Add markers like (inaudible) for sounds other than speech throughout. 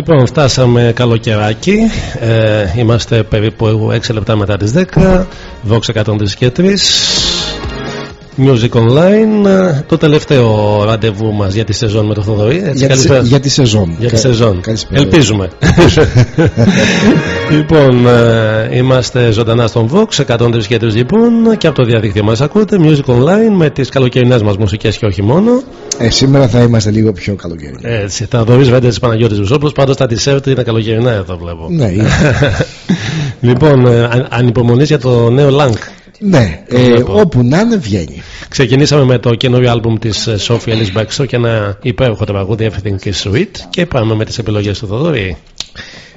Λοιπόν, φτάσαμε καλοκαιράκι. Ε, είμαστε περίπου 6 λεπτά μετά τις 10. Vox 103 και 3. Music Online. Το τελευταίο ραντεβού μας για τη σεζόν με το Θοδωρή. Έτσι, για, τη, για τη σεζόν. Για τη σεζόν. Ελπίζουμε. (laughs) λοιπόν, ε, είμαστε ζωντανά στον Vox 103 και 3 λοιπόν και από το διαδίκτυο μας ακούτε Music Online με τις καλοκαιρινές μας μουσικές και όχι μόνο. Ε, σήμερα θα είμαστε λίγο πιο καλοκαιρινοί. Έτσι, θα δει βέντες της Παναγιώτης Βουσόπουλος. Πάντως τα t-shirt είναι καλοκαιρινά εδώ βλέπω. Ναι, (laughs) λοιπόν, ε, ανυπομονή για το νέο Λάγκ. Ναι, ε, όπου να είναι βγαίνει. Ξεκινήσαμε με το καινούριο άλμπουμ της Σόφια Λις Μπέξο και ένα υπέροχο τραγούδι Everything is Sweet και πάμε με τις επιλογές του Θοδωρή.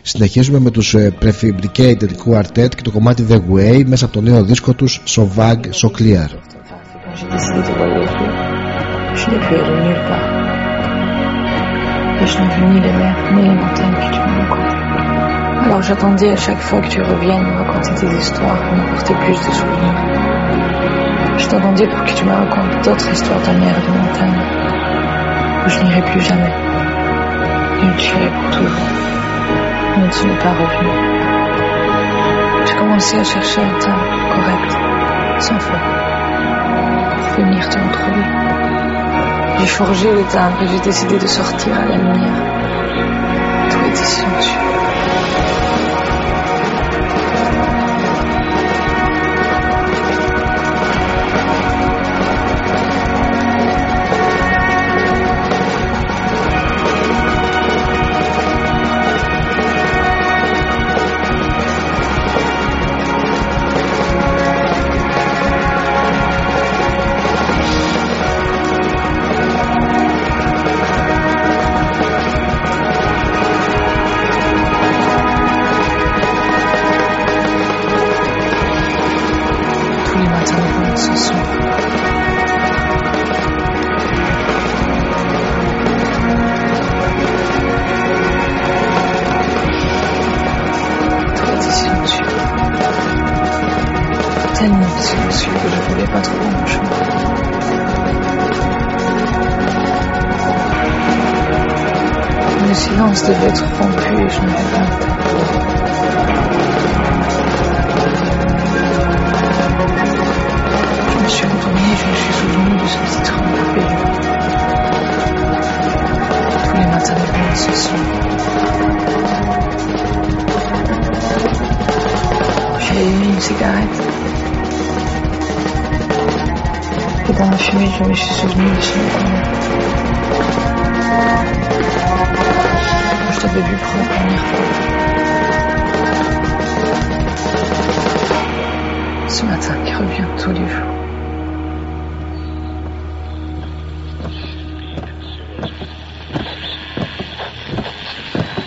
Συνεχίζουμε με τους ε, Prefabricated Quartet και το κομμάτι The Way μέσα από το νέο δίσκο τους So Vague, So Clear. Je n'ai plus aller nulle part. Et je n'ai vu ni les mers, ni les montagnes que tu me racontes. Alors j'attendais à chaque fois que tu reviennes me raconter tes histoires pour m'apporter plus de souvenirs. Je t'attendais pour que tu me racontes d'autres histoires de mer et de montagne, où je n'irai plus jamais. Et où tu irais pour toujours. Mais tu n'es pas revenu. J'ai commencé à chercher un temps correct, sans faute, pour venir te retrouver. J'ai forgé les timbres et j'ai décidé de sortir à la lumière. Tout était silencieux.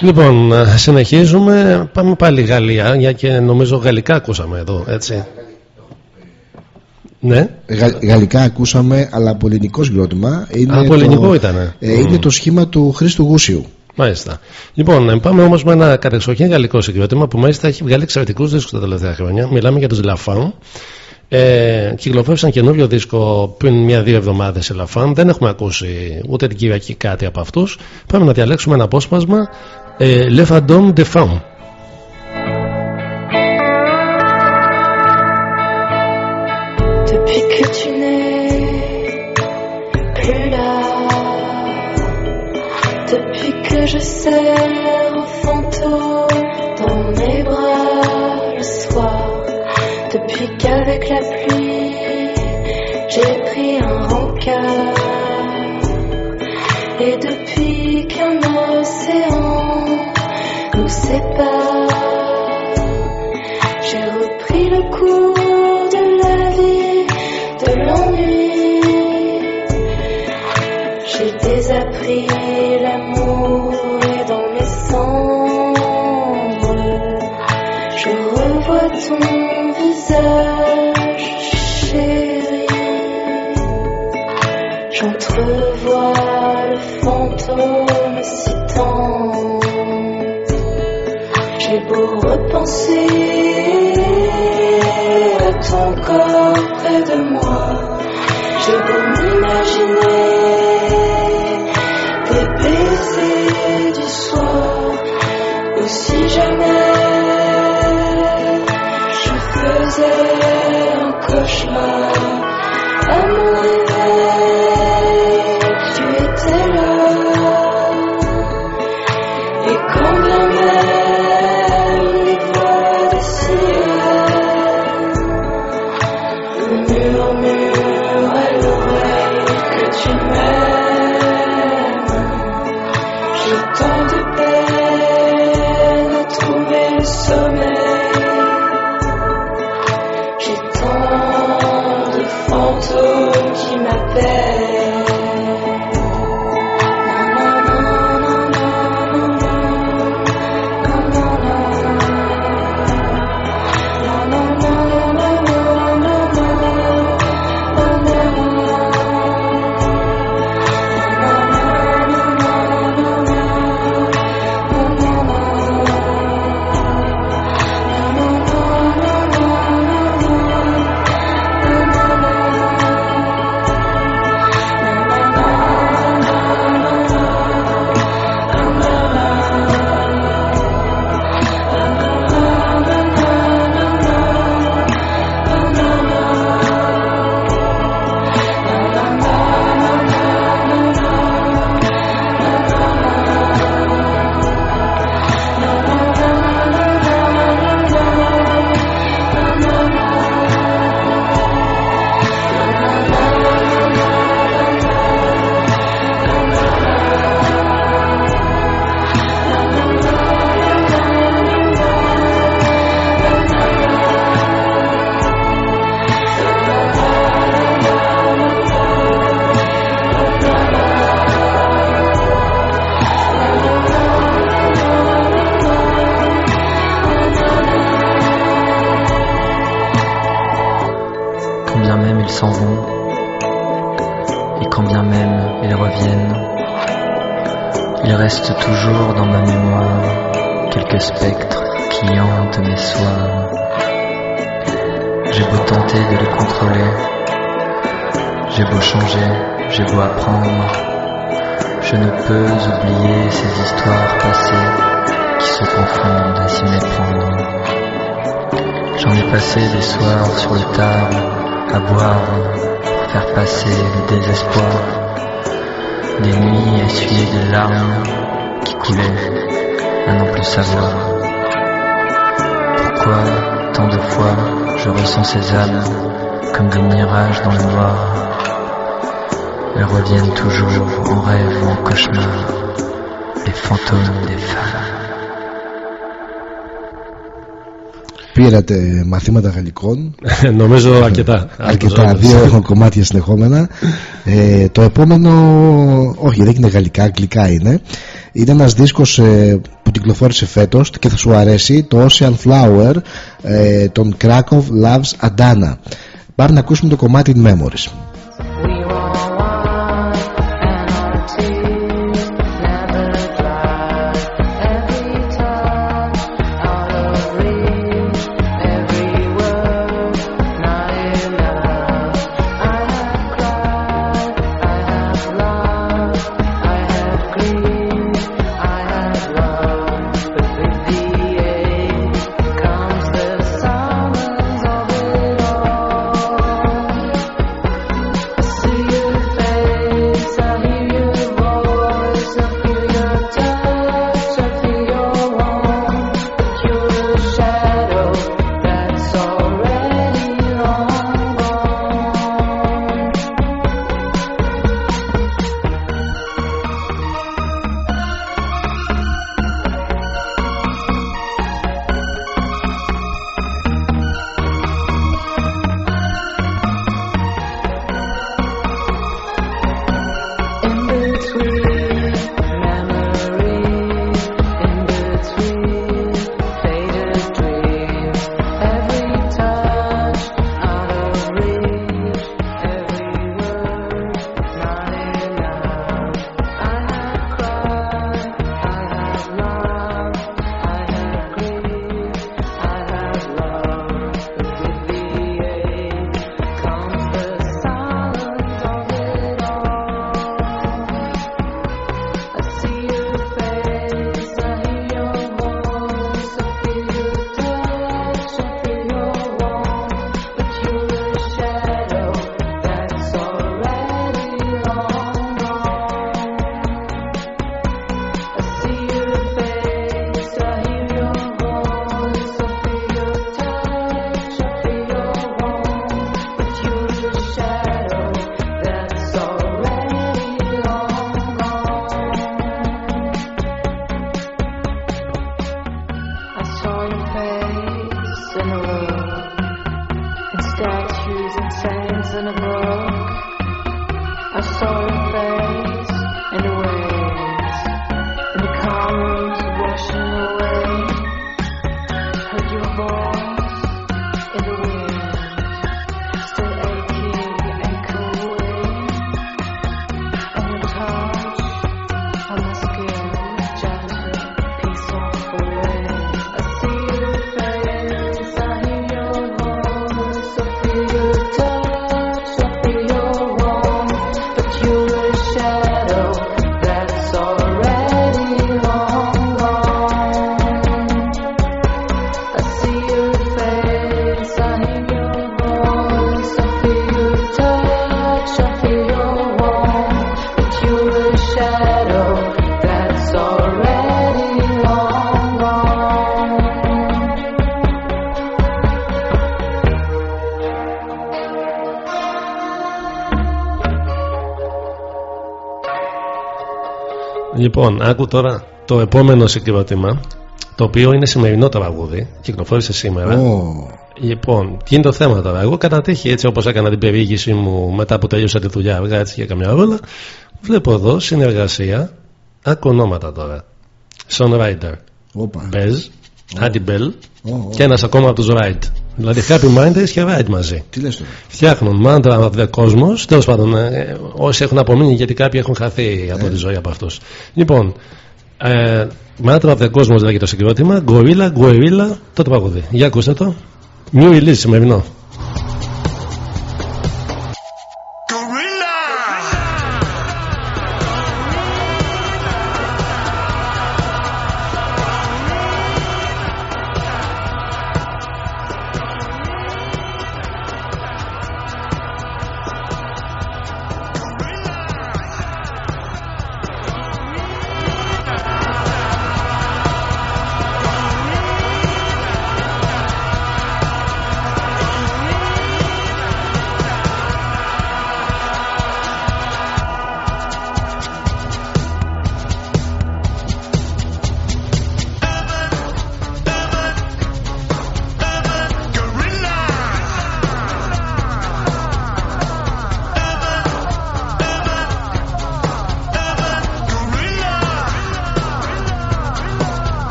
Λοιπόν, συνεχίζουμε. Πάμε πάλι Γαλλία, για και νομίζω γαλλικά ακούσαμε εδώ, έτσι. Ναι. Γα, γαλλικά ακούσαμε, αλλά από ελληνικό συγκρότημα. Είναι από ελληνικό ήταν. Ε, είναι το σχήμα του Χρήστου Γούσιου. Μάλιστα. Λοιπόν, πάμε όμως με ένα κατεξοχήν γαλλικό συγκρότημα που μάλιστα έχει βγάλει εξαιρετικούς δίσκους τα τελευταία χρόνια. Μιλάμε για τους Λαφάν. Ε, κυκλοφόρησαν καινούριο δίσκο πριν μία-δύο εβδομάδες σε Λαφάν. Δεν έχουμε ακούσει ούτε την Κυριακή κάτι από αυτούς. Πάμε να διαλέξουμε ένα απόσπασμα. Ε, Le Fandom de Femme. Je serre un fantôme dans mes bras le soir. Depuis qu'avec la pluie, j'ai pris un rencard. Et depuis qu'un océan nous sépare, j'ai repris le cours J'ai désappris l'amour. ton visage, chéri. J'entrevois le fantôme si tendre. J'ai beau repenser à ton corps près de moi. J'ai beau m'imaginer soir. Ou si jamais un cauchemar à mon et quand bien même ils reviennent, il reste toujours dans ma mémoire quelques spectres qui hantent mes soirs. J'ai beau tenter de les contrôler, j'ai beau changer, j'ai beau apprendre, je ne peux oublier ces histoires passées qui se confondent à s'y méprendre. J'en ai passé des soirs sur le tard à boire, faire passer le désespoir, des nuits essuyées de larmes qui coulaient à n'en plus savoir. Pourquoi tant de fois je ressens ces âmes comme des mirages dans le noir? Elles reviennent toujours en rêve ou en cauchemar, les fantômes des femmes. Πήρατε μαθήματα γαλλικών. (laughs) Νομίζω αρκετά. Αρκετά, δύο κομμάτια συνεχόμενα. Ε, Το επόμενο Όχι δεν είναι γαλλικά, αγγλικά είναι. Είναι ένας δίσκος ε, που κυκλοφόρησε φέτος και θα σου αρέσει το Ocean Flower ε, των Krakow Loves Adana. Πάμε να ακούσουμε το κομμάτι Memories Λοιπόν, άκου τώρα το επόμενο συγκρότημα το οποίο είναι σημερινό τραγούδι, κυκλοφόρησε σήμερα. Oh. Λοιπόν, τι είναι το θέμα τώρα; Εγώ κατά τύχη, έτσι όπως έκανα την περιήγηση μου μετά που τελείωσα τη δουλειά, αργά έτσι για καμιά ρόλα, βλέπω εδώ συνεργασία, άκου ονόματα τώρα. Songwriter, Bez, Andy Bell και ένας ακόμα από τους Ride. Δηλαδή Happy Minders και Ride μαζί. Τι λες τώρα; Φτιάχνουν Mantra of the Cosmos. Τέλος πάντων, ε, όσοι έχουν απομείνει, γιατί κάποιοι έχουν χαθεί από τη ζωή από αυτούς. Λοιπόν, ε, Mantra of the Cosmos λέγεται το συγκρότημα. Gorilla, Gorilla, το τραγούδι. Για ακούστε το. New release σημερινό.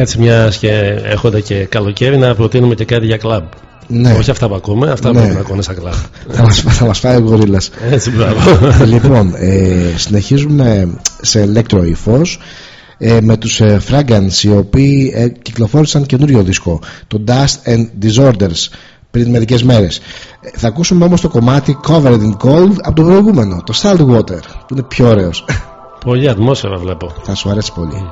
Έτσι μιας και έρχονται και καλοκαίρι να προτείνουμε και κάτι για κλαμπ. Ναι, Όχι αυτά που ακούμε, αυτά Ναι. πρέπει να ακούνε στα κλαμπ. θα μας, θα μας φάει ο γορίλας. Έτσι, μπράβο. λοιπόν, ε, συνεχίζουμε σε ηλέκτρο ύφος ε, με τους ε, Fragrance οι οποίοι ε, κυκλοφόρησαν καινούριο δίσκο το Dust and Disorders πριν μερικές μέρες Ε, θα ακούσουμε όμως το κομμάτι Covered in Cold από το προηγούμενο το Saltwater που είναι πιο ωραίος Πολύ ατμόσφαιρα βλέπω. θα σου αρέσει πολύ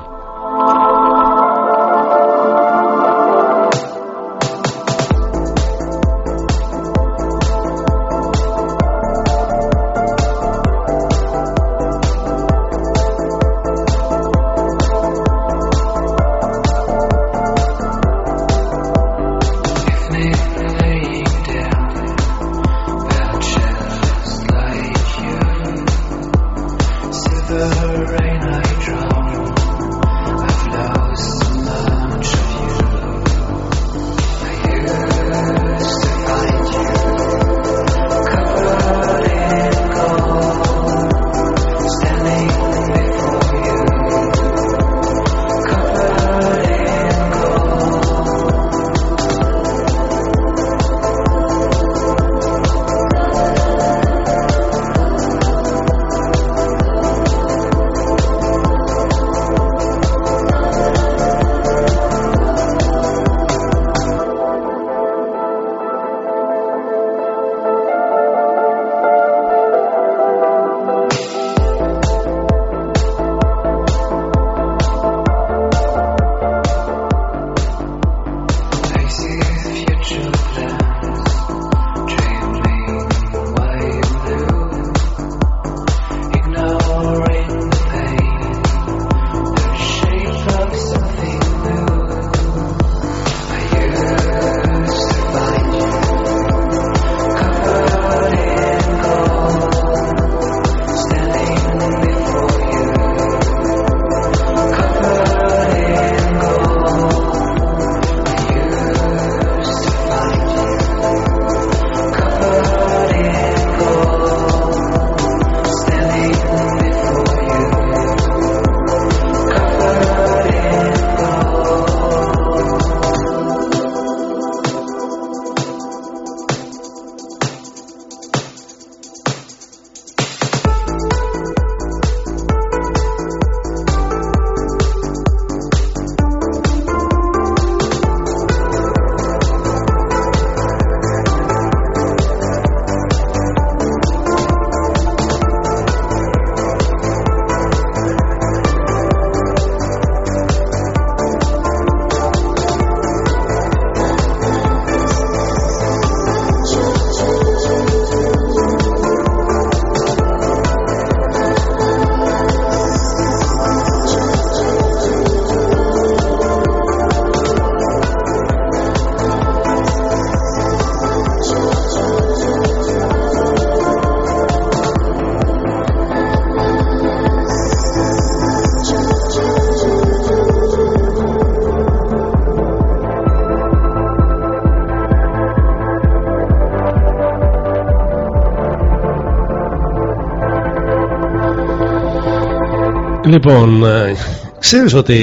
Λοιπόν, ε, ξέρεις ότι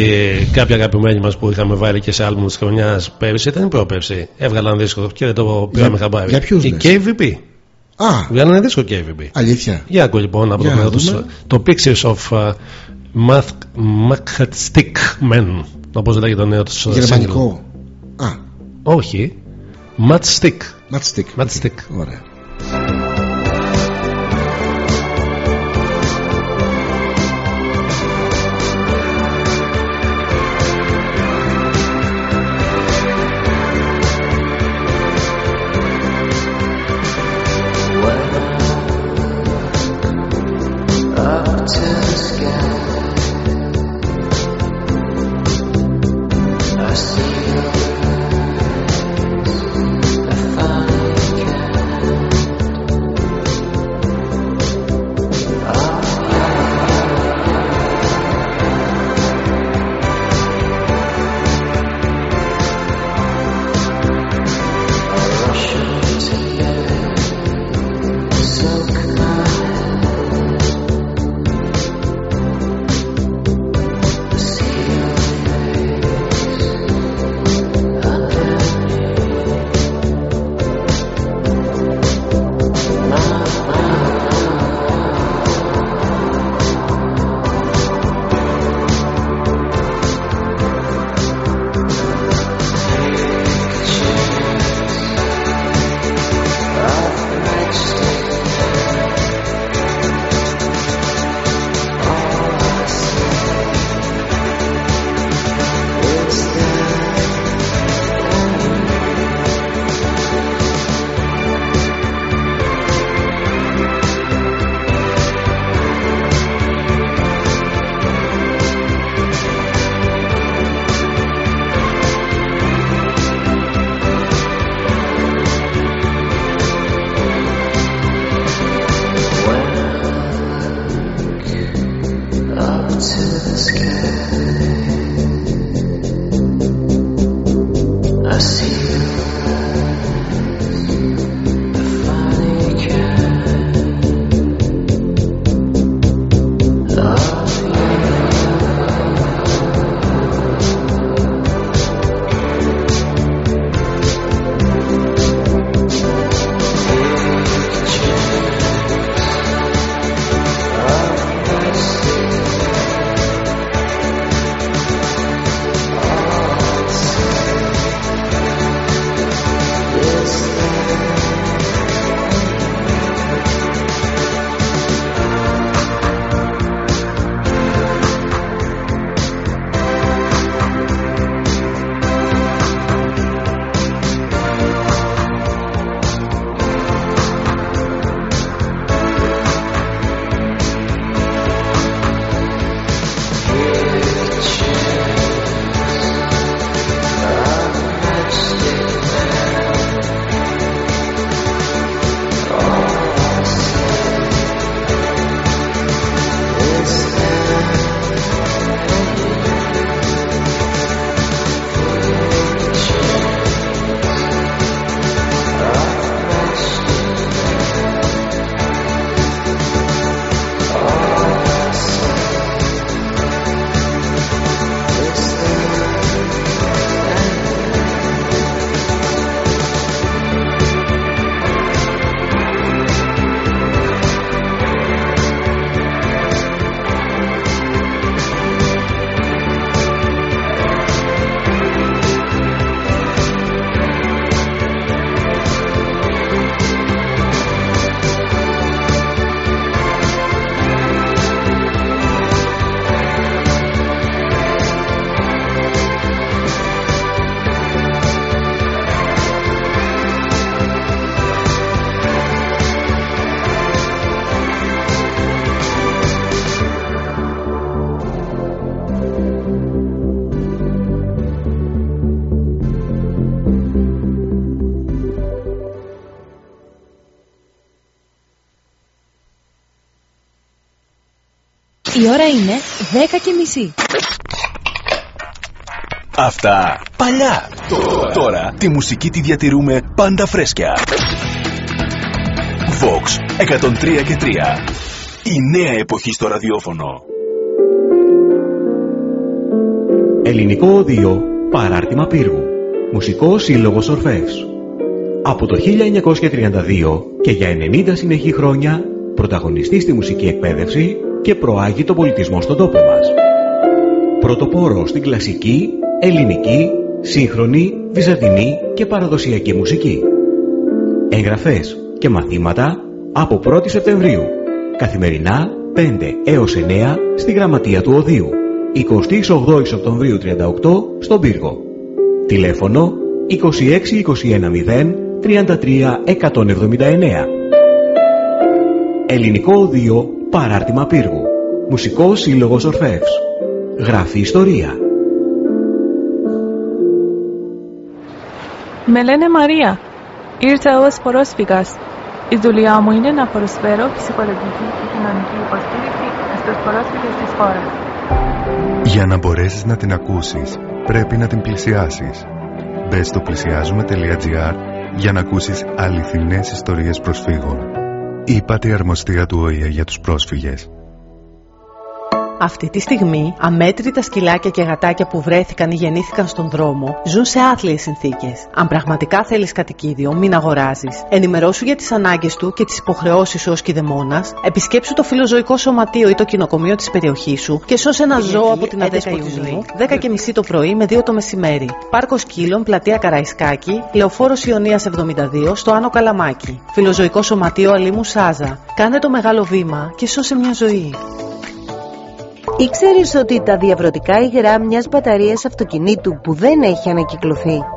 κάποια αγαπημένοι μας που είχαμε βάλει και σε άλμπουμ της χρονιάς πέρυσι ήταν η πρόπερση. Έβγαλαν δίσκο και δεν το πήραμε χαμπάρι. για ποιους Η λες; KVP. Α, Βγάλανε δίσκο KVP. αλήθεια Για άκου λοιπόν από Για το να μέρος τους δούμε. το Pictures of uh, Math- Stick Men. Όπως λέγεται το νέο τους single. Γερμανικό Α, Όχι. Matchstick. Matchstick Matchstick. Ωραία ώρα είναι 10 και μισή. Αυτά παλιά. Τώρα τη μουσική τη διατηρούμε πάντα φρέσκια. Vox 103 και 3. Η νέα εποχή στο ραδιόφωνο. Ελληνικό Οδείο Παράρτημα Πύργου. Μουσικό Σύλλογο Ορφεύς. Από το 1932 και για 90 συνεχή χρόνια πρωταγωνιστή στη μουσική εκπαίδευση και προάγει τον πολιτισμό στον τόπο μας. Πρωτοπόρο στην κλασική, ελληνική, σύγχρονη, βυζαντινή και παραδοσιακή μουσική. Εγγραφές και μαθήματα από 1η Σεπτεμβρίου. Καθημερινά 5 έως 9 στη Γραμματεία του Οδείου. 28 Σεπτεμβρίου 38 στον Πύργο. Τηλέφωνο 26210 33 179. Ελληνικό Οδείο Παράρτημα Πύργου. Μουσικός Σύλλογος Ορφεύς. Γράφει ιστορία. Με λένε Μαρία. Ήρθα ως πρόσφυγας. Η δουλειά μου είναι να προσφέρω ψυχολογική και κοινωνική υποστήριξη στους πρόσφυγες της χώρας. Για να μπορέσεις να την ακούσεις, πρέπει να την πλησιάσεις. Μπες στο πλησιάζουμε.gr για να ακούσεις αληθινές ιστορίες προσφύγων. Είπατε η αρμοστία του ΟΗΕ για τους πρόσφυγες. Αυτή τη στιγμή, αμέτρητα σκυλάκια και γατάκια που βρέθηκαν ή γεννήθηκαν στον δρόμο ζουν σε άθλιες συνθήκες. Αν πραγματικά θέλεις κατοικίδιο, μην αγοράζεις. Ενημερώσου για τις ανάγκες του και τις υποχρεώσεις σου ως κηδεμόνα, επισκέψου το φιλοζωικό σωματείο ή το κοινοκομείο της περιοχής σου και σώσε ένα ζώο από την αδέσποτη ζωή 10 και μισή το πρωί με 2 το μεσημέρι. Πάρκος Σκύλων, πλατεία Καραϊσκάκη, λεωφόρος Ιωνίας 72 στο Άνω Καλαμάκι. Φιλοζωικό σωματείο Αλήμου Σάζα. Κάνε το μεγάλο βήμα και σώσε μια ζωή. Ήξερες ότι τα διαβρωτικά υγρά μιας μπαταρίας αυτοκινήτου που δεν έχει ανακυκλωθεί;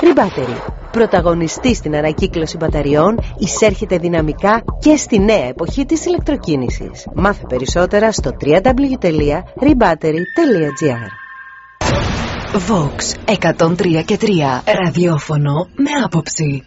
Rebattery. Πρωταγωνιστή στην ανακύκλωση μπαταριών, εισέρχεται δυναμικά και στη νέα εποχή της ηλεκτροκίνησης. Μάθε περισσότερα στο www.rebattery.gr Vox 103 και 3 Ραδιόφωνο με άποψη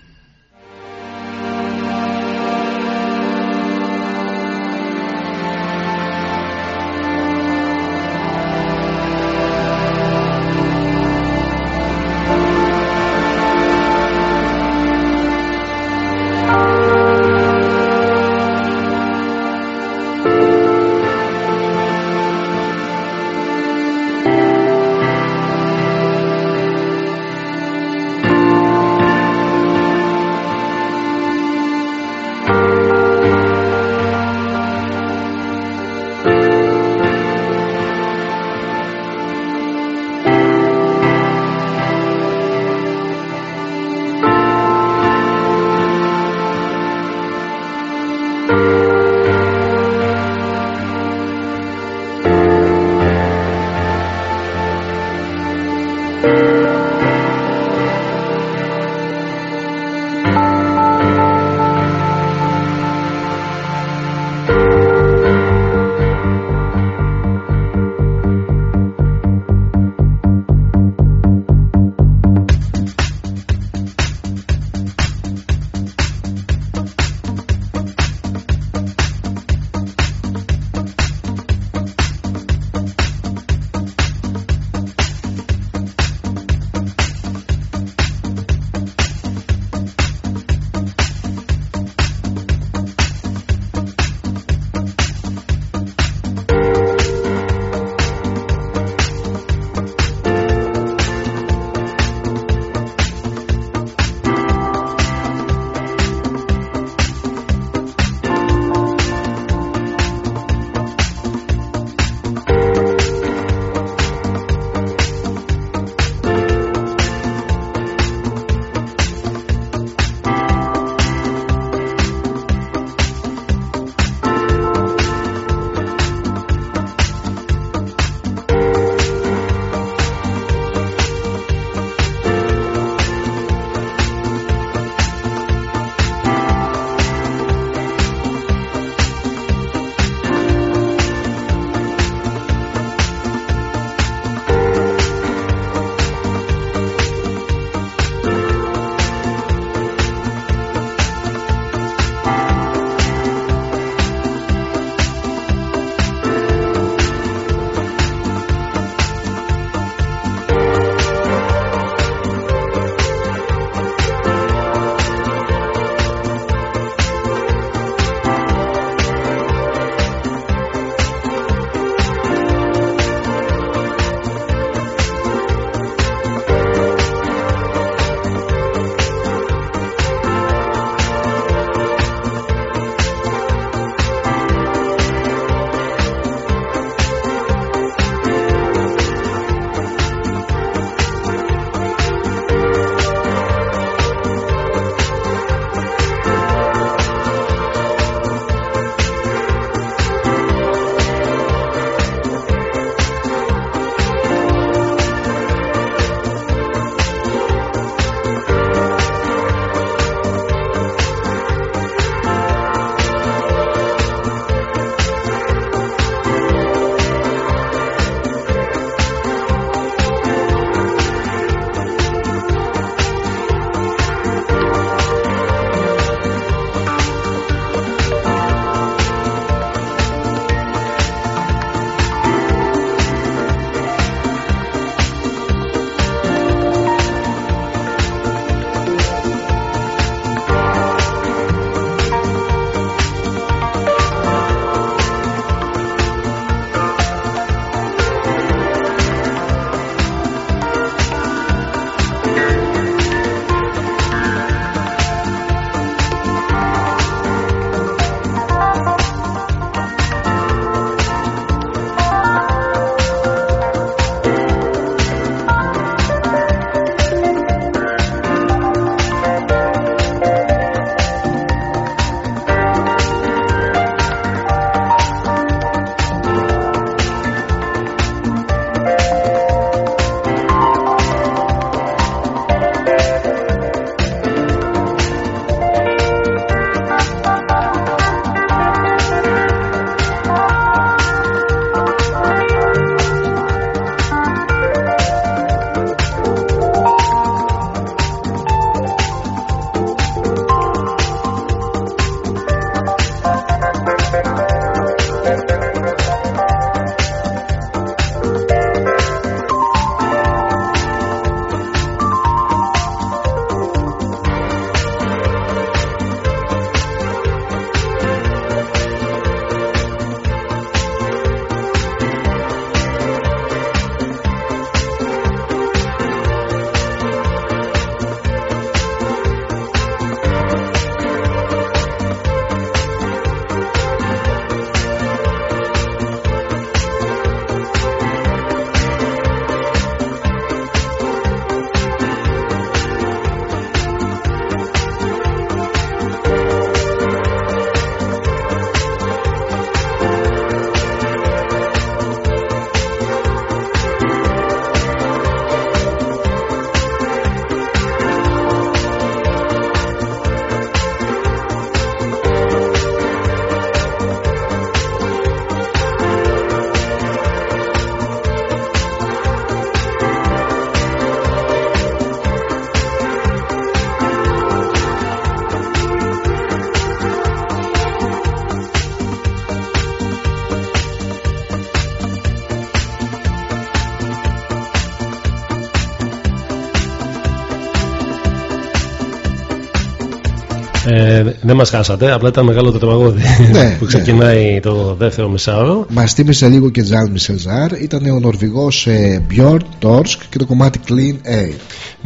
Ε, δεν μας χάσατε, απλά ήταν μεγάλο το τραγούδι Ναι, (laughs) που ξεκινάει το δεύτερο μισάωρο. Μας τίμησε λίγο και Τζαν Μισελζάρ. Ήταν ο Νορβηγός ε, Björn Torsk και το κομμάτι Clean Air.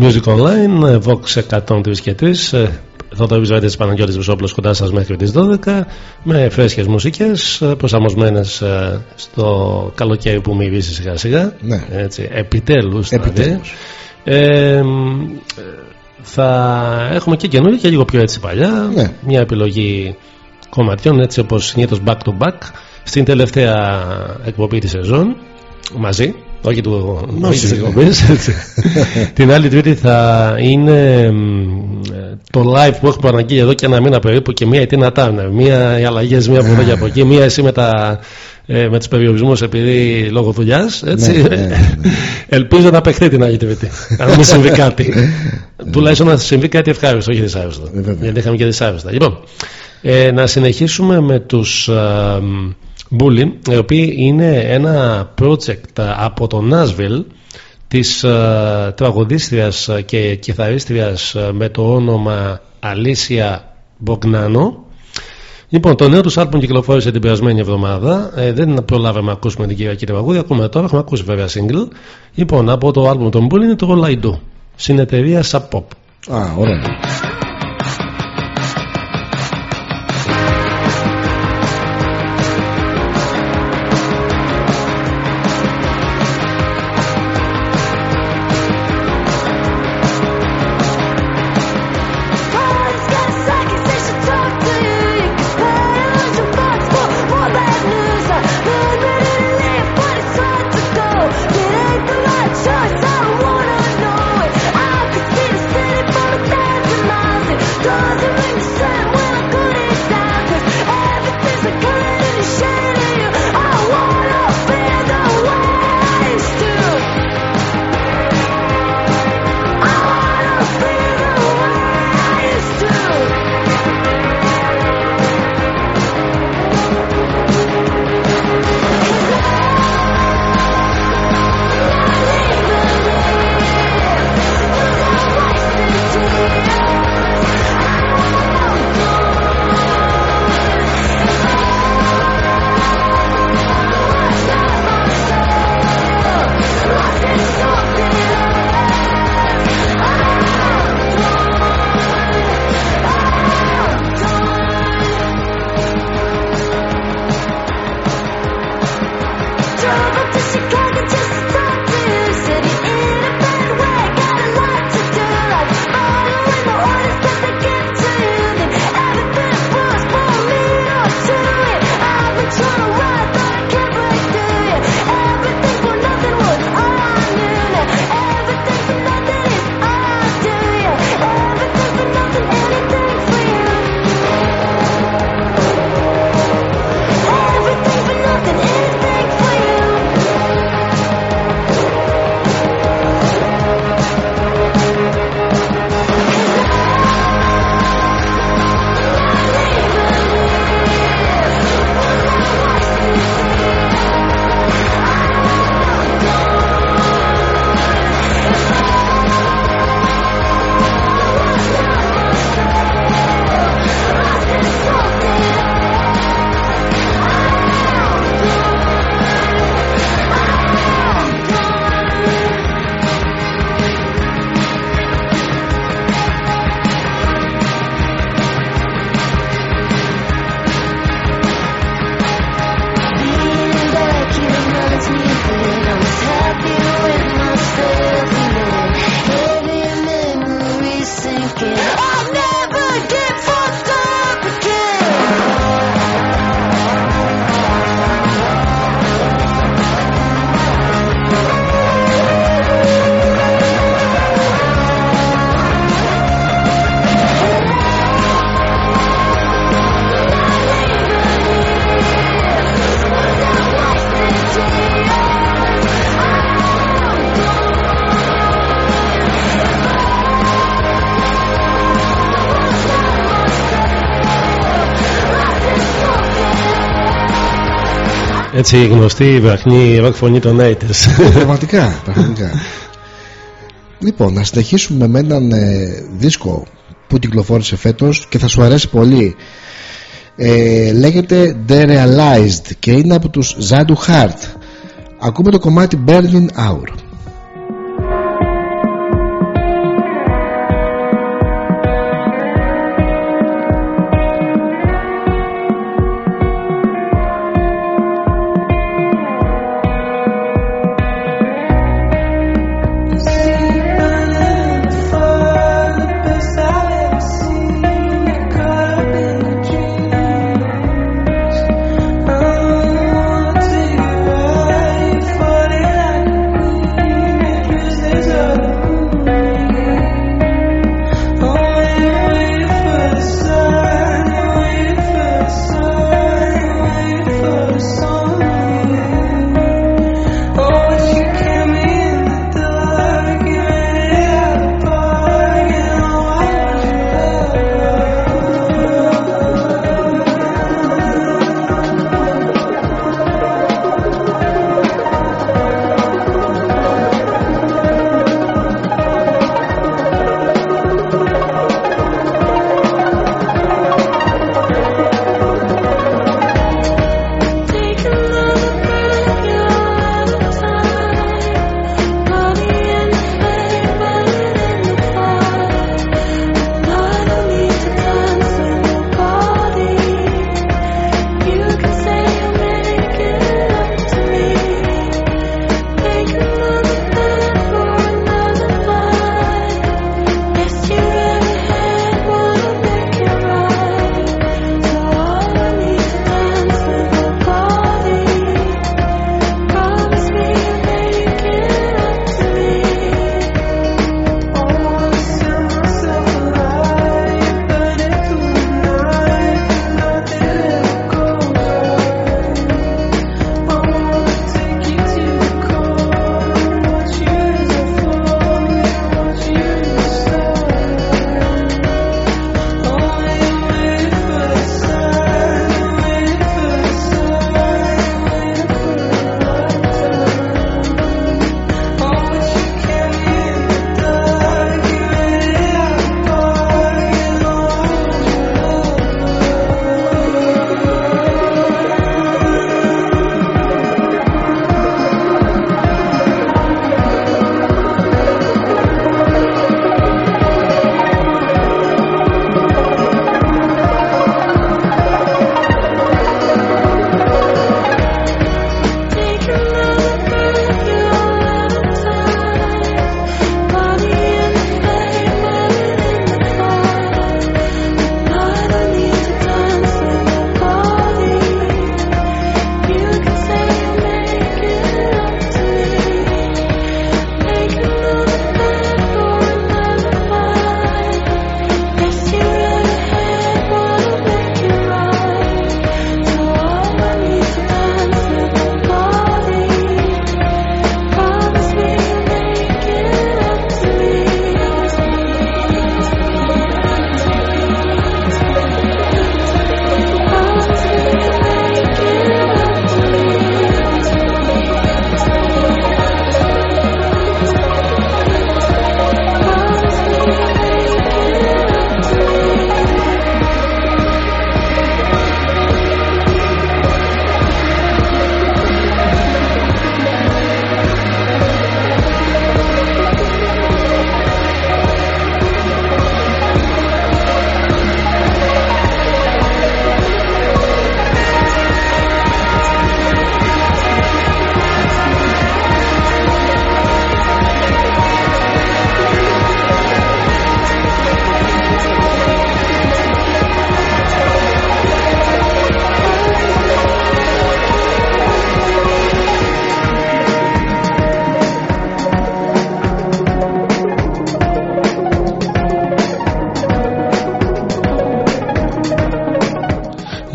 Music Online, ε, Vox 103 και 3. Ε, Θοδωρή Βέτε Παναγιώτης Βουσόπουλος κοντά σας μέχρι τις 12 με φρέσκες μουσικές προσαρμοσμένες στο καλοκαίρι που μυρίζει σιγά σιγά. Ναι. Έτσι, επιτέλους, δηλαδή. Επιτέλους. Ε, θα έχουμε και καινούργια και λίγο πιο έτσι παλιά. Ναι. Μια επιλογή κομματιών έτσι όπως συνήθως back to back στην τελευταία εκπομπή της σεζόν μαζί. Όχι του Μαζί, όχι της ναι. εκπομπής, έτσι. (laughs) Την άλλη τρίτη θα είναι μ, το live που έχουμε αναγγείλει εδώ και ένα μήνα περίπου και μία η Τίνα Τάρνερ. Μία οι αλλαγές, μία από εδώ και από εκεί. Μία εσύ με, τα, ε, με τους περιορισμούς επειδή λόγω δουλειάς. Έτσι. Ναι, ναι, ναι. (laughs) Ελπίζω να παιχτεί την άλλη τρίτη. Αν μην συμβεί κάτι. Τουλάχιστον να συμβεί κάτι ευχάριστο, όχι δυσάρεστο. Ε, βέβαια. Γιατί είχαμε και δυσάρεστα. Λοιπόν, ε, να συνεχίσουμε με τους ε, Bully, οι οποίοι είναι ένα project από το Nashville της ε, τραγουδίστριας και κιθαρίστριας ε, με το όνομα Αλίσια Μπογκνάνο Λοιπόν, το νέο του άλμπουμ κυκλοφόρησε την περασμένη εβδομάδα. Ε, δεν προλάβαμε να ακούσουμε την Κυριακή τραγούδια. Ακούμε τώρα, έχουμε ακούσει βέβαια single. Λοιπόν, από το άλμπουμ των Bully είναι το All I Do. Συνεταιρεία Sub Pop. Α, ωραία. Έτσι η γνωστή βραχνή ροκ φωνή των 80's. πραγματικά, πραγματικά. (laughs) Λοιπόν, να συνεχίσουμε με έναν ε, δίσκο που κυκλοφόρησε φέτος και θα σου αρέσει πολύ ε, λέγεται Derealized και είναι από τους Zadu Heart ακούμε το κομμάτι Berlin Hour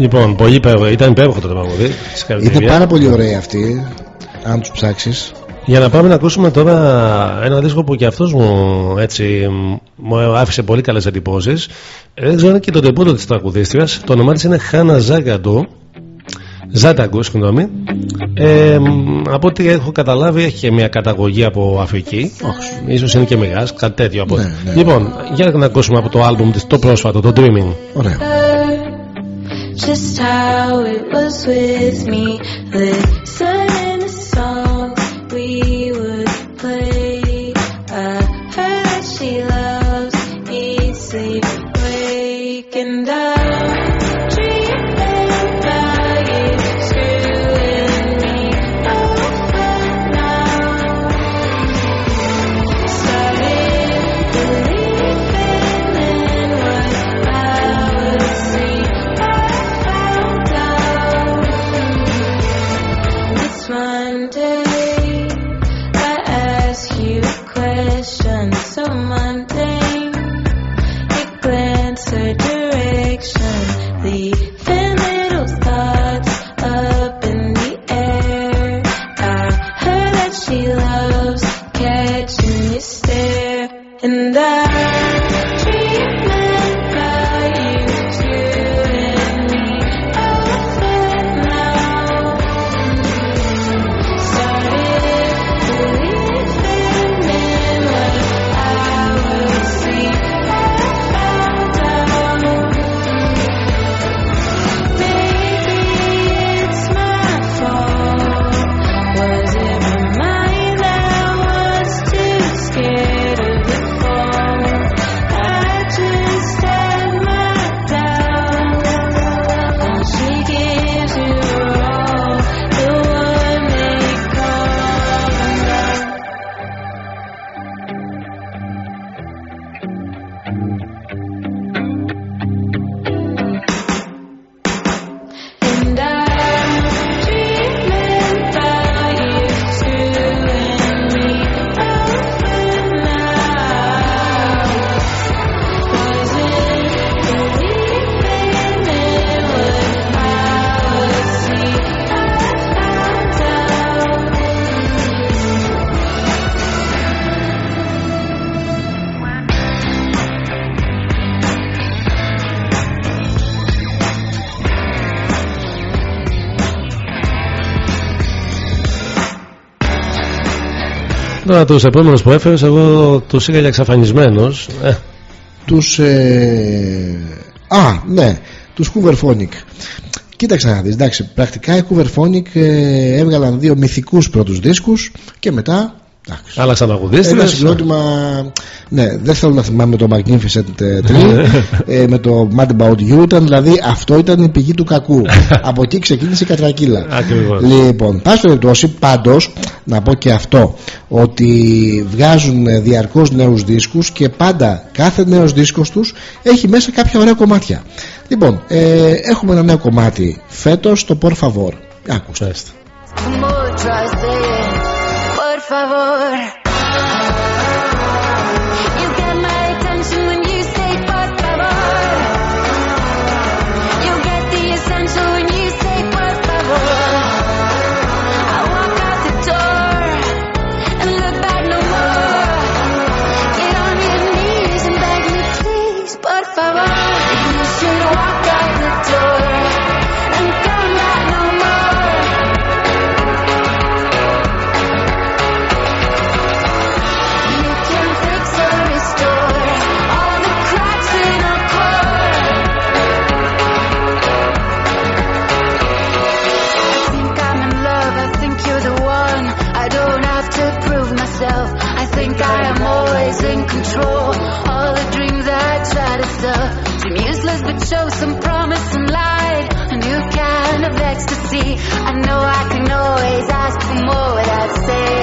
Λοιπόν, πολύ υπέροχο. Ήταν υπέροχο το τραγούδι. Ήταν πάρα πολύ ωραία αυτή, αν τους ψάξεις. Για να πάμε να ακούσουμε τώρα ένα δίσκο που και αυτός μου, μου άφησε πολύ καλές εντυπώσεις. Δεν ξέρω και τον τεπούτο της τραγουδίστριας. Το όνομά της είναι Χάνα Ζάγκαντου. Ζάταγκου, συγγνώμη. Ε, από ό,τι έχω καταλάβει, έχει και μια καταγωγή από Αφρική. Όχι. σω είναι και μεγάλη, κάτι τέτοιο από. Ναι, ναι. Λοιπόν, για να ακούσουμε από το album της το πρόσφατο, το Dreaming. Ωραία. just how it was with me. Lit τους επόμενους που έφερες, εγώ τους είχα για εξαφανισμένους. Ε. Τους. Ε... Α, ναι, τους Hooverphonic. Κοίταξε να δεις, εντάξει, πρακτικά οι Hooverphonic ε, έβγαλαν δύο μυθικούς πρώτους δίσκους και μετά Άλλαξαν αγουδίστρε. Ένα συγκρότημα. Ναι, δεν θέλω να θυμάμαι το Magnificent ε, 3 (laughs) ε, με το Mad About You. Ήταν, δηλαδή αυτό ήταν η πηγή του κακού. (laughs) Από εκεί ξεκίνησε η κατρακύλα. λοιπόν, πάση περιπτώσει, πάντως να πω και αυτό ότι βγάζουν ε, διαρκώς νέους δίσκους και πάντα κάθε νέος δίσκος τους έχει μέσα κάποια ωραία κομμάτια. Λοιπόν, ε, έχουμε ένα νέο κομμάτι φέτος, το Por favor. Άκουσα. Por favor. poder see. I know I can always ask for more, that's it.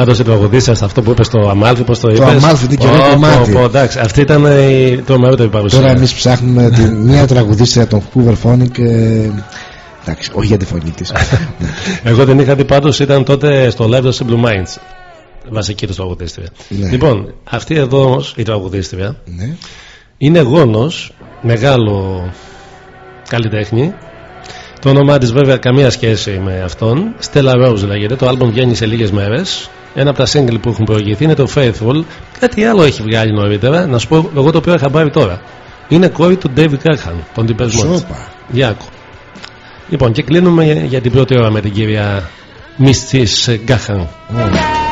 Πάντως η τραγουδίστρια σε αυτό που είπες στο Αμάλφι, πώς το είπες; Το Αμάλφι, την καιρό κομμάτι. Εντάξει, αυτή ήταν η τρομερότερη παρουσία. Τώρα εμείς ψάχνουμε τη, μια τραγουδίστρια των Hoover Phonic. Ε, εντάξει, όχι για τη φωνή της. (laughs) Εγώ την είχα δει πάντως, ήταν τότε στο live του Blue Minds. Βασική του τραγουδίστρια. Ναι. Λοιπόν, αυτή εδώ όμως η τραγουδίστρια Ναι. είναι γόνος, μεγάλο καλλιτέχνη. Το όνομά της βέβαια καμία σχέση με αυτόν. Stella Rose λέγεται. Το album βγαίνει σε λίγες μέρες. Ένα από τα single που έχουν προηγηθεί είναι το Faithful. Κάτι άλλο έχει βγάλει νωρίτερα. Να σου πω εγώ το οποίο είχα πάρει τώρα. Είναι κόρη του David Kirkhan, τον Deepest Mode. Σόπα. Για άκου. Λοιπόν, και κλείνουμε για την πρώτη ώρα με την κυρία Mrs. Γκάχαν. I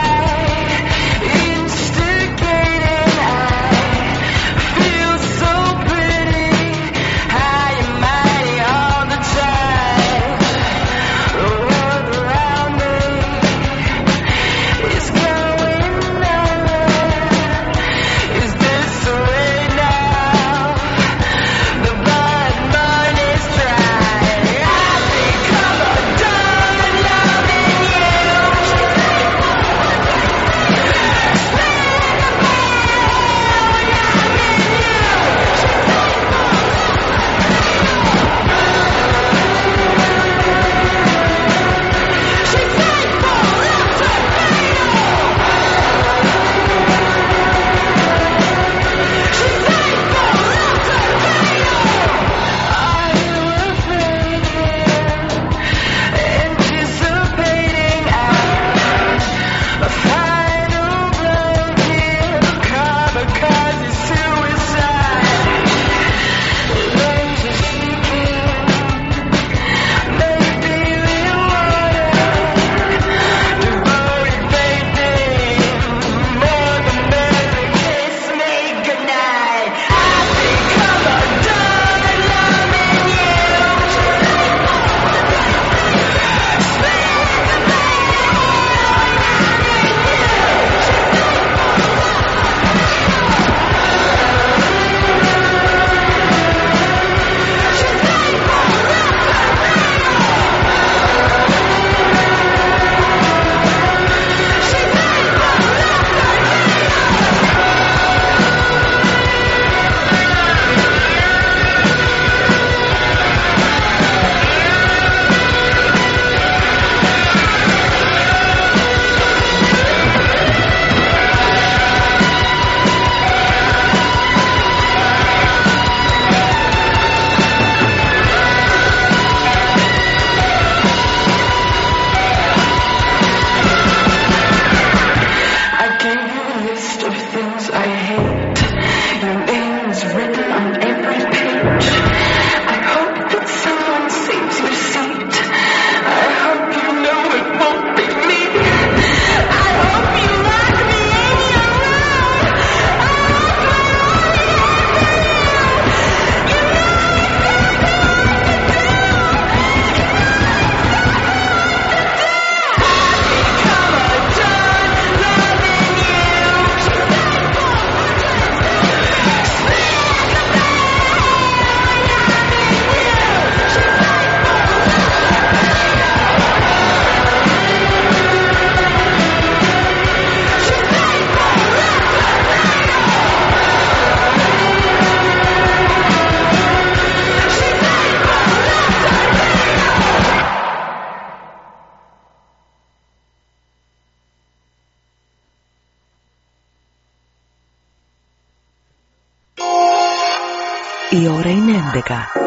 ώρα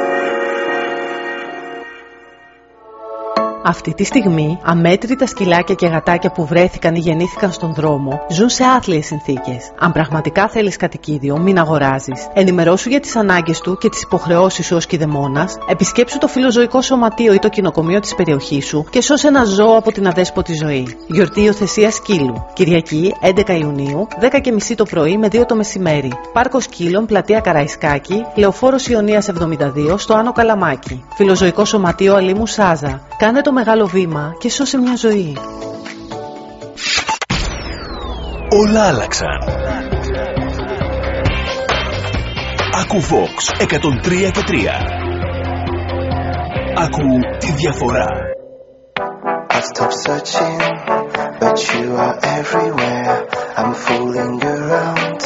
Αυτή τη στιγμή, αμέτρητα σκυλάκια και γατάκια που βρέθηκαν ή γεννήθηκαν στον δρόμο ζουν σε άθλιες συνθήκες. Αν πραγματικά θέλεις κατοικίδιο, μην αγοράζεις. Ενημερώσου για τις ανάγκες του και τις υποχρεώσεις σου ως κηδεμόνας, επισκέψου το φιλοζωικό σωματείο ή το κοινοκομείο της περιοχής σου και σώσε ένα ζώο από την αδέσποτη ζωή. Γιορτή υιοθεσία σκύλου. Κυριακή, 11 Ιουνίου, 10.30 το πρωί με 2 το μεσημέρι. Πάρκος Σκύλων, πλατεία Καραϊσκάκη, Λεωφόρος Ιωνίας 72, στο Άνω Καλαμάκι. Φιλοζωικό σωματείο Αλίμου Σάζα. Κάνε το μεγάλο βήμα και σώσε μια ζωή. Όλα άλλαξαν. Ακού Vox 103 και 3. Ακού τη διαφορά. I stopped searching, but that you are everywhere. I'm fooling around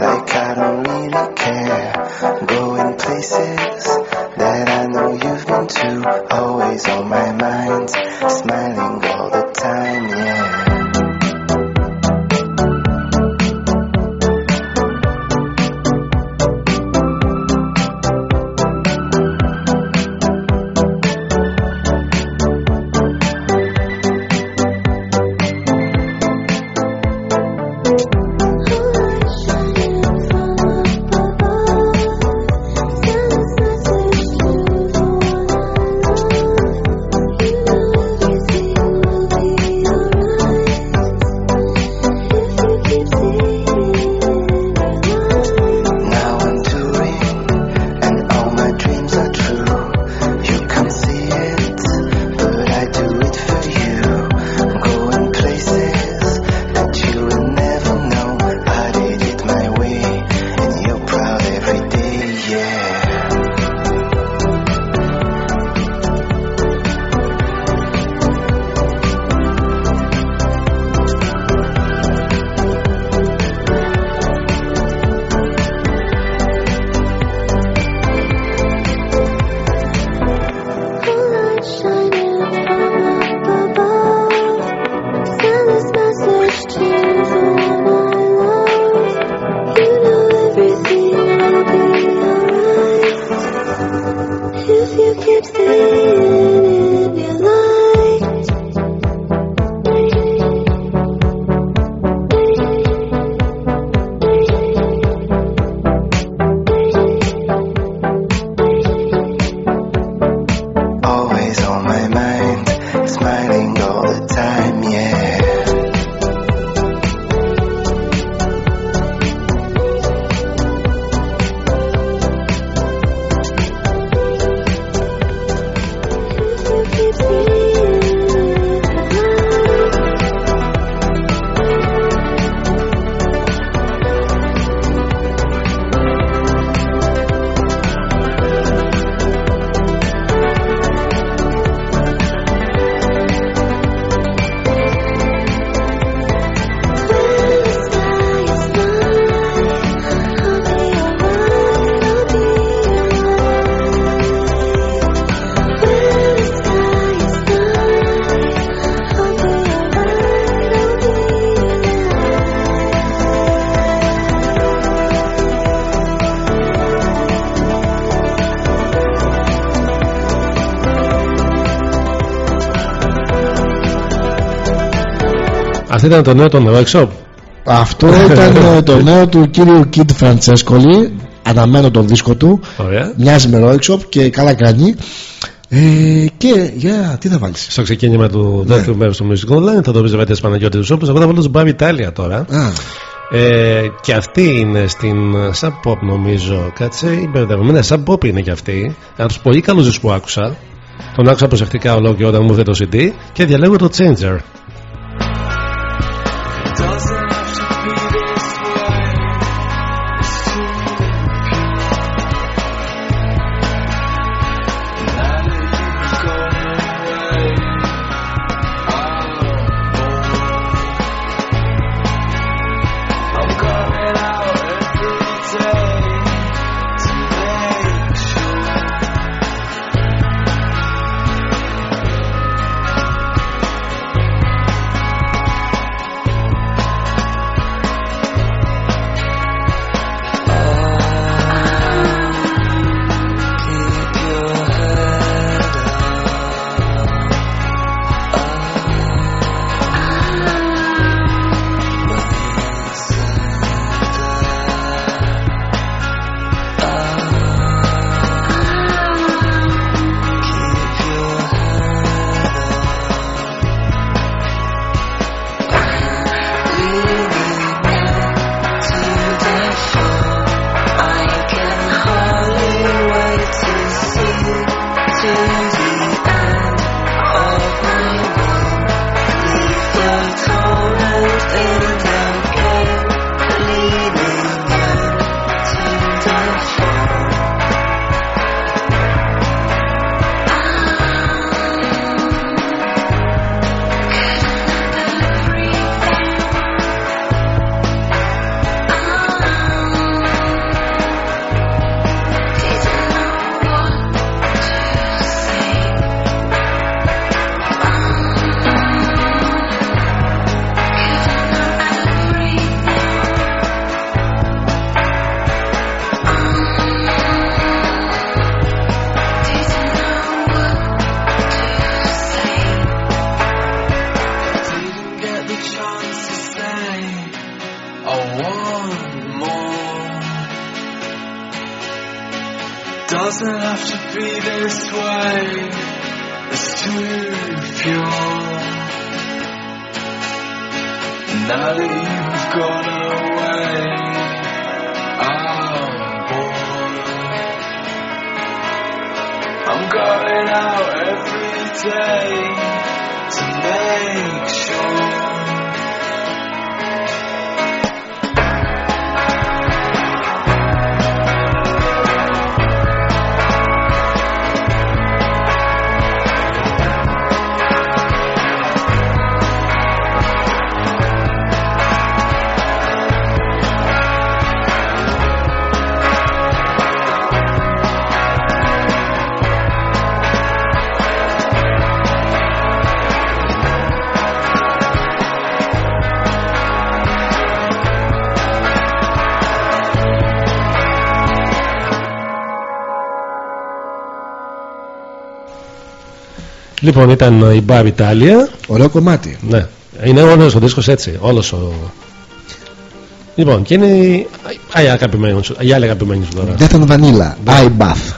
like I don't really care. Going places that I know to. Always on my mind, smiling Αυτό ήταν το νέο των workshop. Αυτό ήταν ε, το νέο του κύριου Κιντ Φραντσέσκολη. Αναμένω τον δίσκο του. Ωραία. Μοιάζει με Roixop και καλά κάνει. Ε, και για τι θα βάλεις; Στο ξεκίνημα του δεύτερου μέρους του Music Online θα το πει Βέτε Παναγιώτη του Όπλου. Εγώ θα βάλω του Bar Italia τώρα. Α, Ε, και αυτή είναι στην ε, Sub Pop νομίζω. Κάτσε, η μπερδευμένη. Sub Pop είναι και αυτή. Από τους πολύ καλούς που άκουσα. Τον άκουσα προσεκτικά ολό και όταν μου ήρθε το CD και διαλέγω το Changer. Out every day Λοιπόν, ήταν η Bar Italia. Ωραίο κομμάτι. Ναι. Είναι όλος ο δίσκος έτσι. Όλος ο... Λοιπόν, και είναι η άλλη αγαπημένη σου, η άλλη αγαπημένη σου τώρα. Death and Vanilla, I Bath.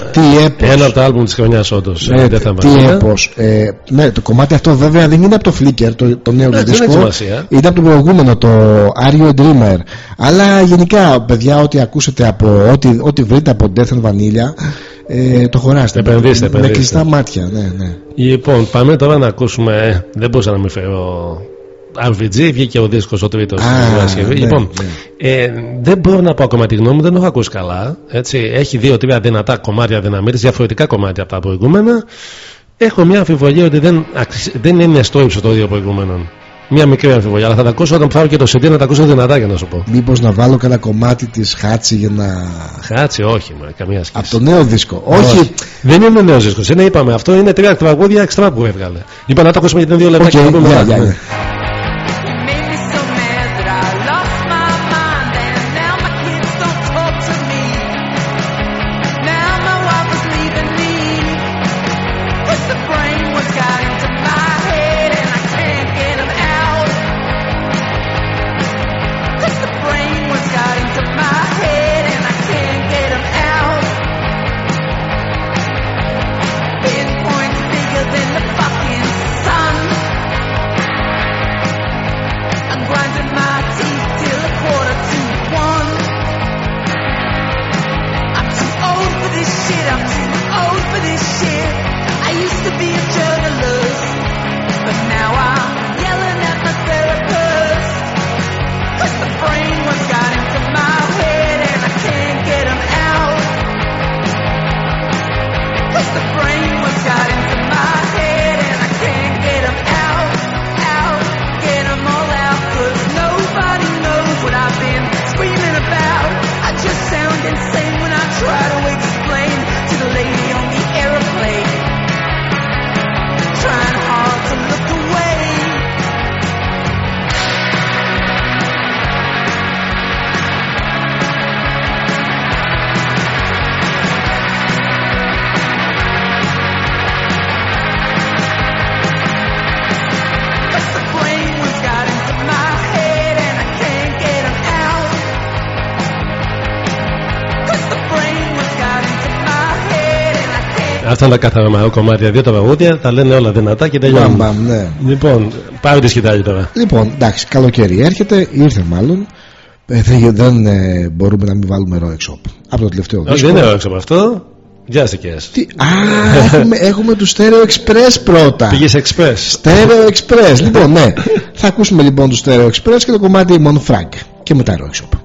Τι έπος, τι έπος. Ένα από τα άλμπουμ της χρονιάς όντως. Ναι, ε, δεν θα τι βάλουμε. έπος. Ε, ναι, το κομμάτι αυτό βέβαια δεν είναι από το Flickr, το, το νέο Ναι, του δεν έχει δίσκο. σημασία. Είναι από το προηγούμενο, το Are You a Dreamer. Αλλά γενικά, παιδιά, ό,τι ακούσετε από ό,τι, ό,τι βρείτε από Death and Vanilla, ε, το χωράστε. Επενδύστε, με, με επενδύστε. κλειστά μάτια. Ναι, ναι. Λοιπόν, πάμε τώρα να ακούσουμε. ε, Δεν μπορούσα να μην φέρω. RVG, βγήκε ο δίσκος ο τρίτος Α, στην Παρασκευή. ναι, λοιπόν, ναι. ε, δεν μπορώ να πω ακόμα τη γνώμη μου, δεν έχω ακούσει καλά. Έτσι. Έχει δύο-τρία δυνατά κομμάτια δυναμίτες, διαφορετικά κομμάτια από τα προηγούμενα. Έχω μια αμφιβολία ότι δεν, αξι- δεν είναι στο ύψος των δύο προηγούμενων. Μια μικρή αμφιβολία, αλλά θα τα ακούσω όταν πάρω και το CD να τα ακούσω δυνατά για να σου πω. Μήπως να βάλω κανένα κομμάτι της Hatchie για να... Hatchie, όχι, μα, καμία σχέση. Από το νέο δίσκο. Όχι. Δεν είναι νέος δίσκος. Είναι, είπαμε, αυτό είναι τρία τραγούδια έξτρα που έβγαλε. Είπα να το ακούσουμε γιατί είναι δύο λεπτά Οκ, και να πούμε γεια, μετά. γεια, Αυτά είναι τα καθαρά κομμάτια. Δύο τα τραγούδια τα λένε όλα δυνατά και τελειώνουν. Μπαμ, μπαμ, ναι. Λοιπόν, πάρε τη σκητάλη τώρα. Λοιπόν, εντάξει, καλοκαίρι έρχεται, ήρθε μάλλον. Ε, δεν δεν, ε, μπορούμε να μην βάλουμε Rock Shop. Από το τελευταίο Όχι, δίσκο. δεν είναι έξω από αυτό. Γιάστηκες. Τι, α, έχουμε, έχουμε του Stereo Express πρώτα. Πήγες Express. Stereo Express. λοιπόν, ναι. Θα ακούσουμε λοιπόν του Stereo Express και το κομμάτι Monfrag. Και μετά Rock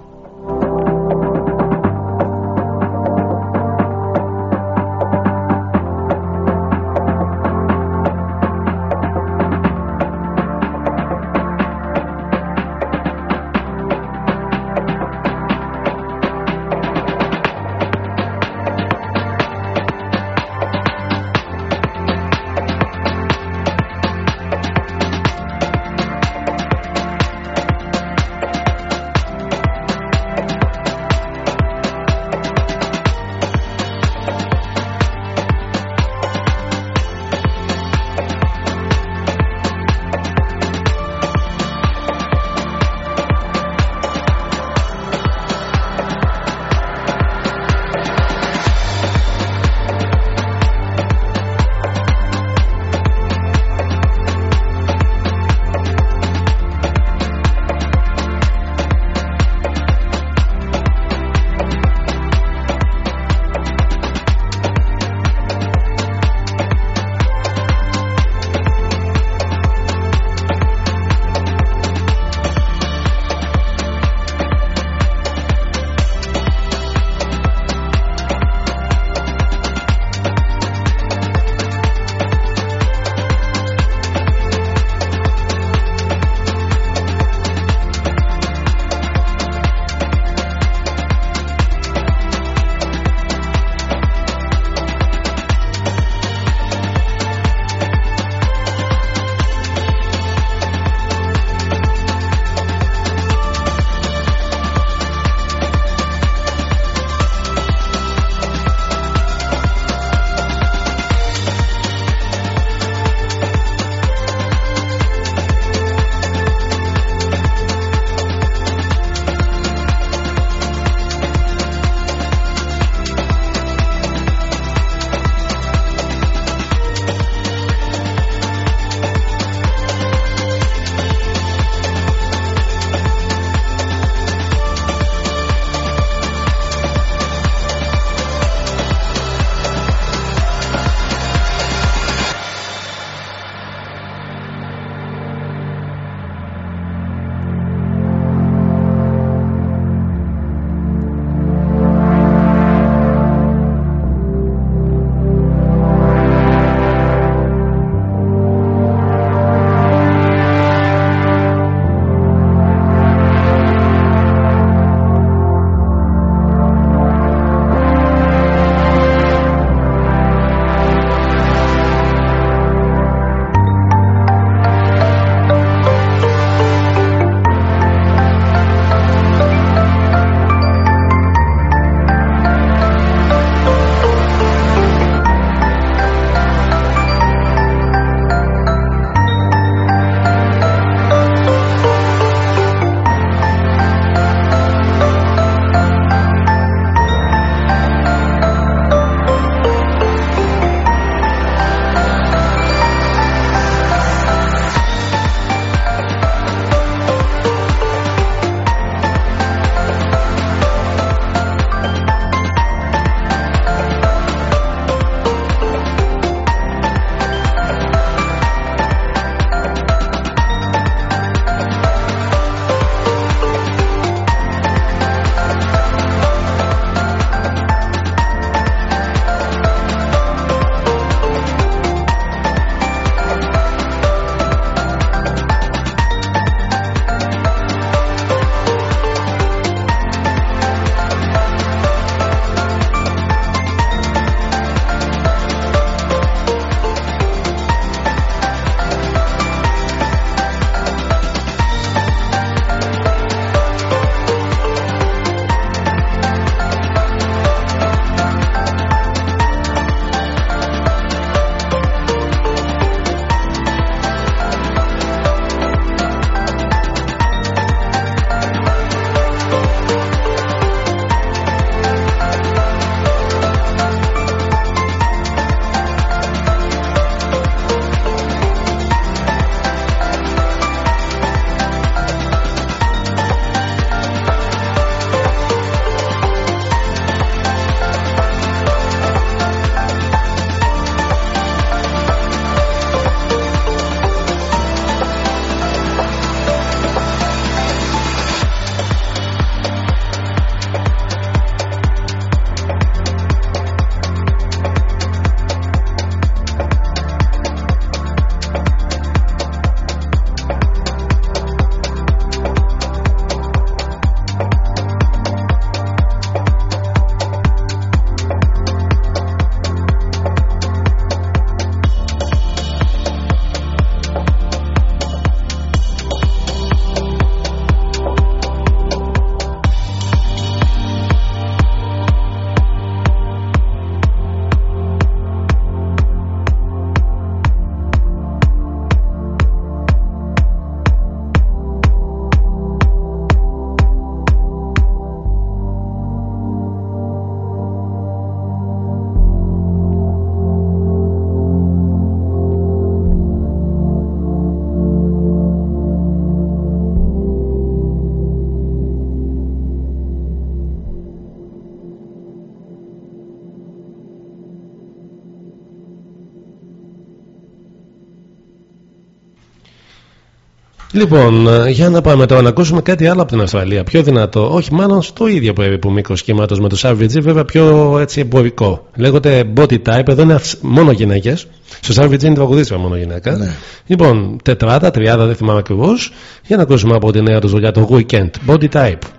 Λοιπόν, ε, για να πάμε τώρα να ακούσουμε κάτι άλλο από την Αυστραλία. Πιο δυνατό, όχι μάλλον στο ίδιο περίπου μήκος σχήματο με του RVG, βέβαια πιο έτσι εμπορικό. Λέγονται body type, εδώ είναι μόνο γυναίκες. Στο RVG είναι τραγουδίστρια μόνο γυναίκα. Ναι. Λοιπόν, τετράτα, τριάδα, δεν θυμάμαι ακριβώς. Για να ακούσουμε από τη νέα τους δουλειά το weekend. Body type.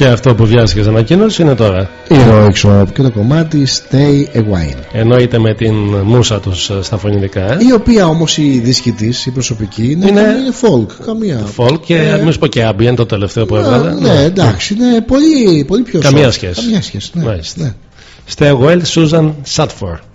Και αυτό που βιάστηκες στην ανακοίνωσης είναι τώρα. Είναι ο Exorb και το κομμάτι Stay a while. Εννοείται με την μουσα τους ε, στα φωνητικά. Ε; Η οποία όμως η δίσκη τη, η προσωπική, ναι, είναι, είναι... Είναι folk. Καμία. Folk και ε... μην σου πω και ambient το τελευταίο που ναι, έβαλε. Ναι, ναι, εντάξει, είναι πολύ, πολύ πιο Καμία σχέση. Καμία σχέση. Ναι, ναι. Stay well, Susan Sutford.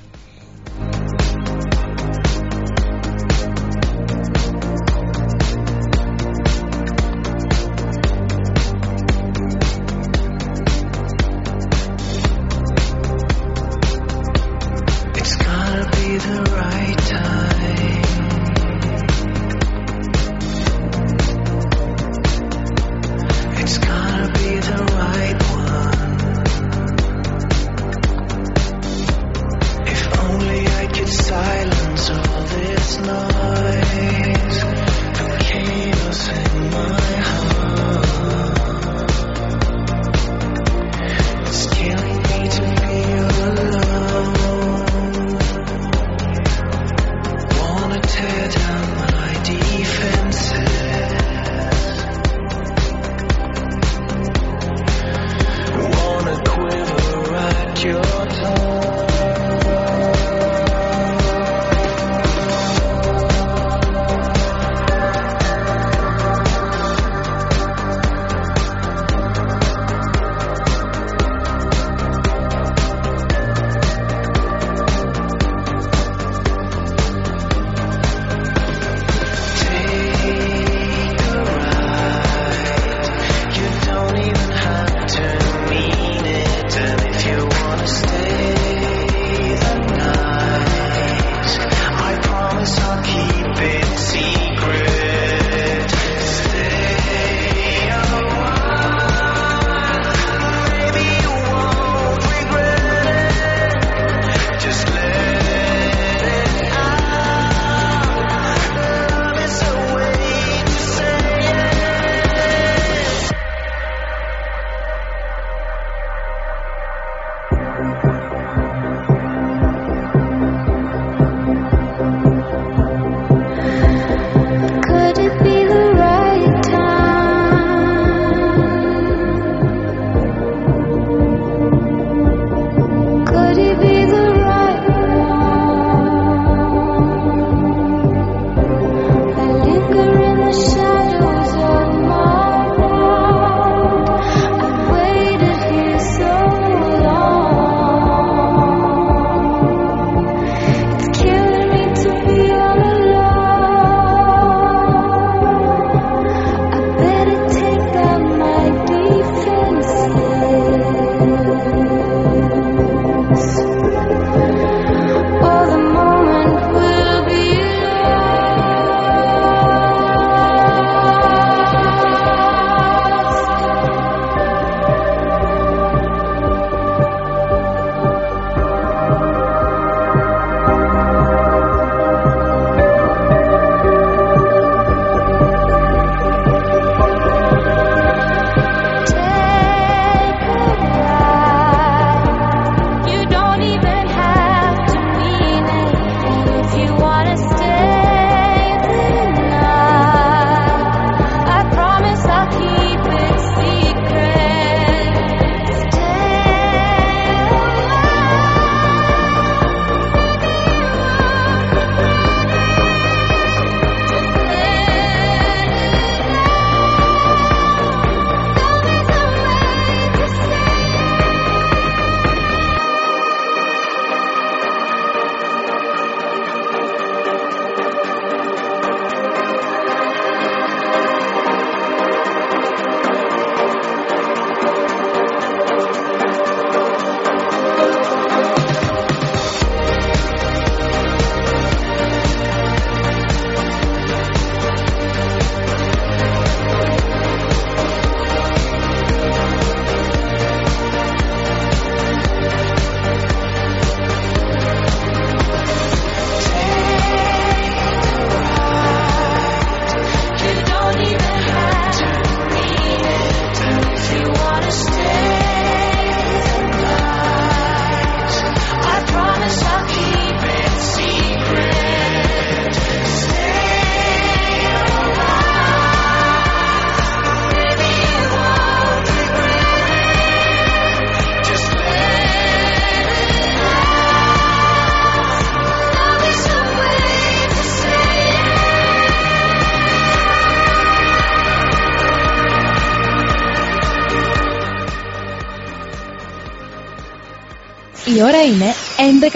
Η ώρα είναι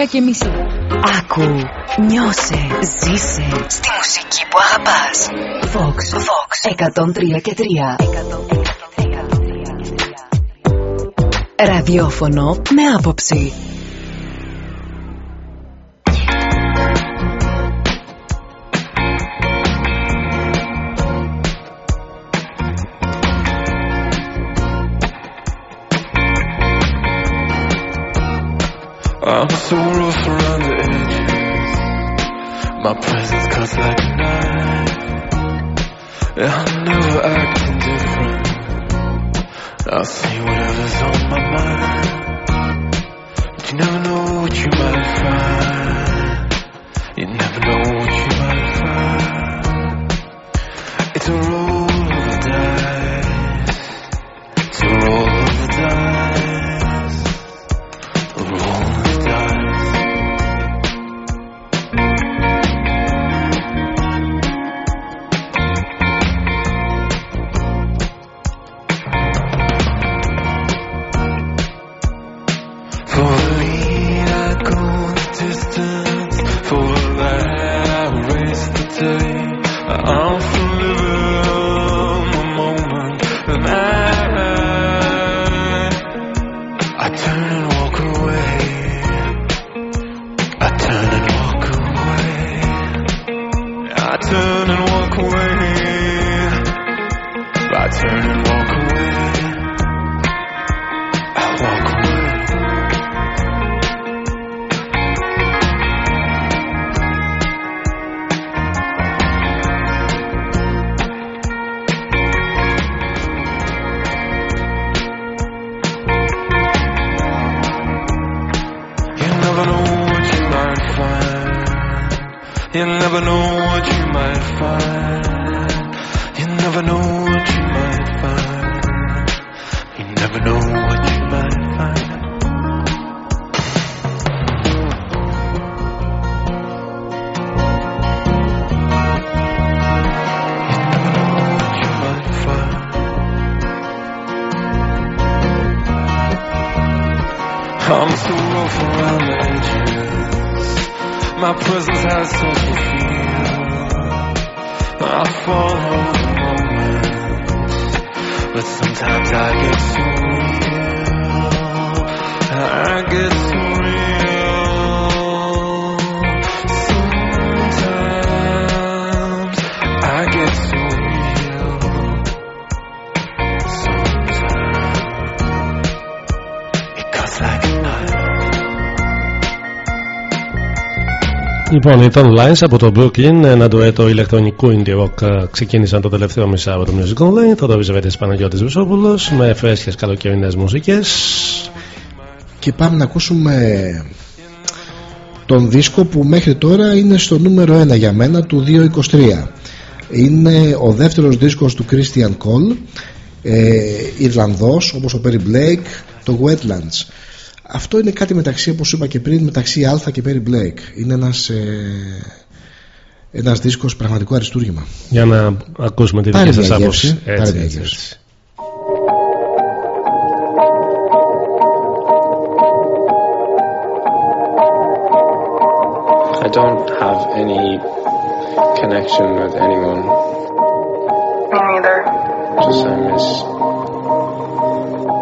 11 και μισή. Άκου, νιώσε, ζήσε στη μουσική που αγαπάς. Vox, Vox, 103 και 3. Ραδιόφωνο με άποψη. You never know what you might find. You never know what you might find. You never know what you might find. I'm so rough around the edges. My presence has such a feel. I fall over the moments, but sometimes I get surreal. I get surreal. Λοιπόν, οι Tom Lines από το Brooklyn, ένα ντουέτο ηλεκτρονικού indie rock ε, ξεκίνησαν το τελευταίο μισάωρο του Music Online. Θα το βρίσκεται Παναγιώτης Βουσόπουλος με φρέσκες καλοκαιρινές μουσικές. Και πάμε να ακούσουμε τον δίσκο που μέχρι τώρα είναι στο νούμερο 1 για μένα του 223. Είναι ο δεύτερος δίσκος του Christian Cole, ε, Ιρλανδός όπως ο Perry Blake, το Wetlands. Αυτό είναι κάτι μεταξύ, όπως είπα και πριν, μεταξύ Alpha και Perry Blake. Είναι ένας, ε, ένας δίσκος πραγματικό αριστούργημα. Για να ακούσουμε τη Πάρε δική σας μια άποψη. γεύση, πάρε Έτσι, μια έτσι, γεύση. έτσι. I don't have any connection with anyone. Me neither. Just I miss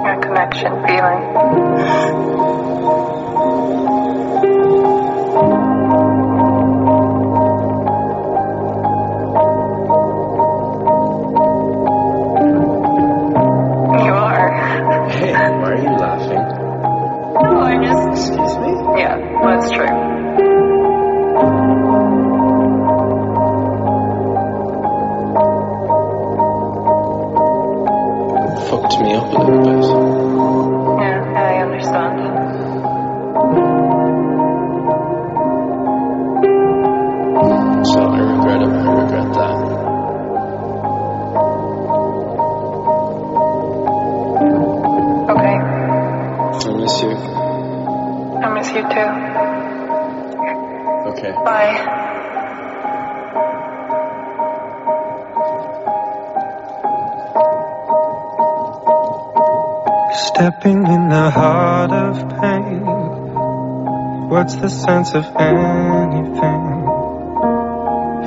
Your connection feeling. Stepping in the heart of pain, What's the sense of anything?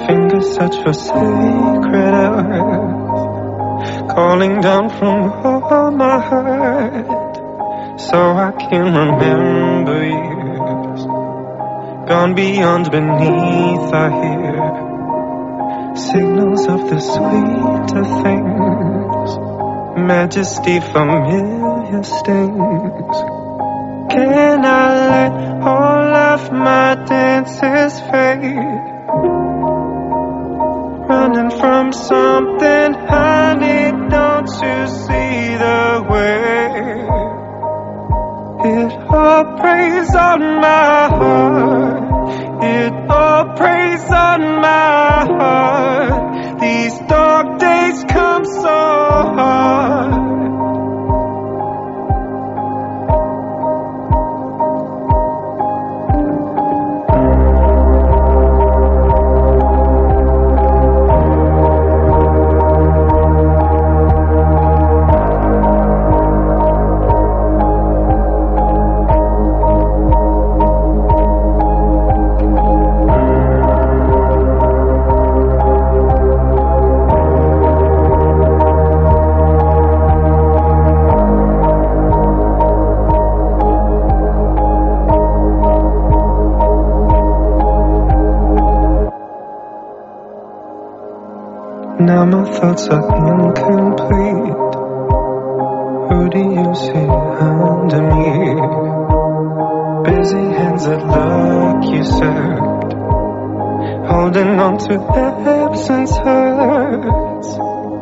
Fingers search for sacred earth, calling down from all my heart, so I can remember years gone beyond beneath. I hear signals of the sweeter things, majesty, familiar stings. Can I let all of my dances fade? Running from something, honey, don't you see the way? It all preys on my heart. Thoughts are incomplete. Who do you see under me? Busy hands that look usurped. Holding on to absence hurts.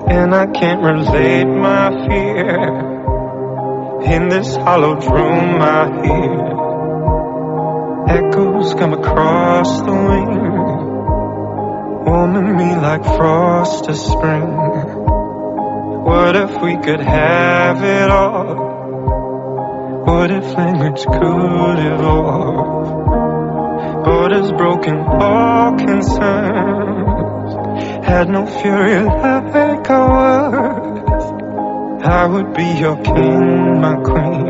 And I can't relate my fear. In this hollowed room I hear echoes come across the wind me like frost to spring. What if we could have it all? What if language could evolve? Borders broken, all concerns had no fury like ours. I would be your king, my queen.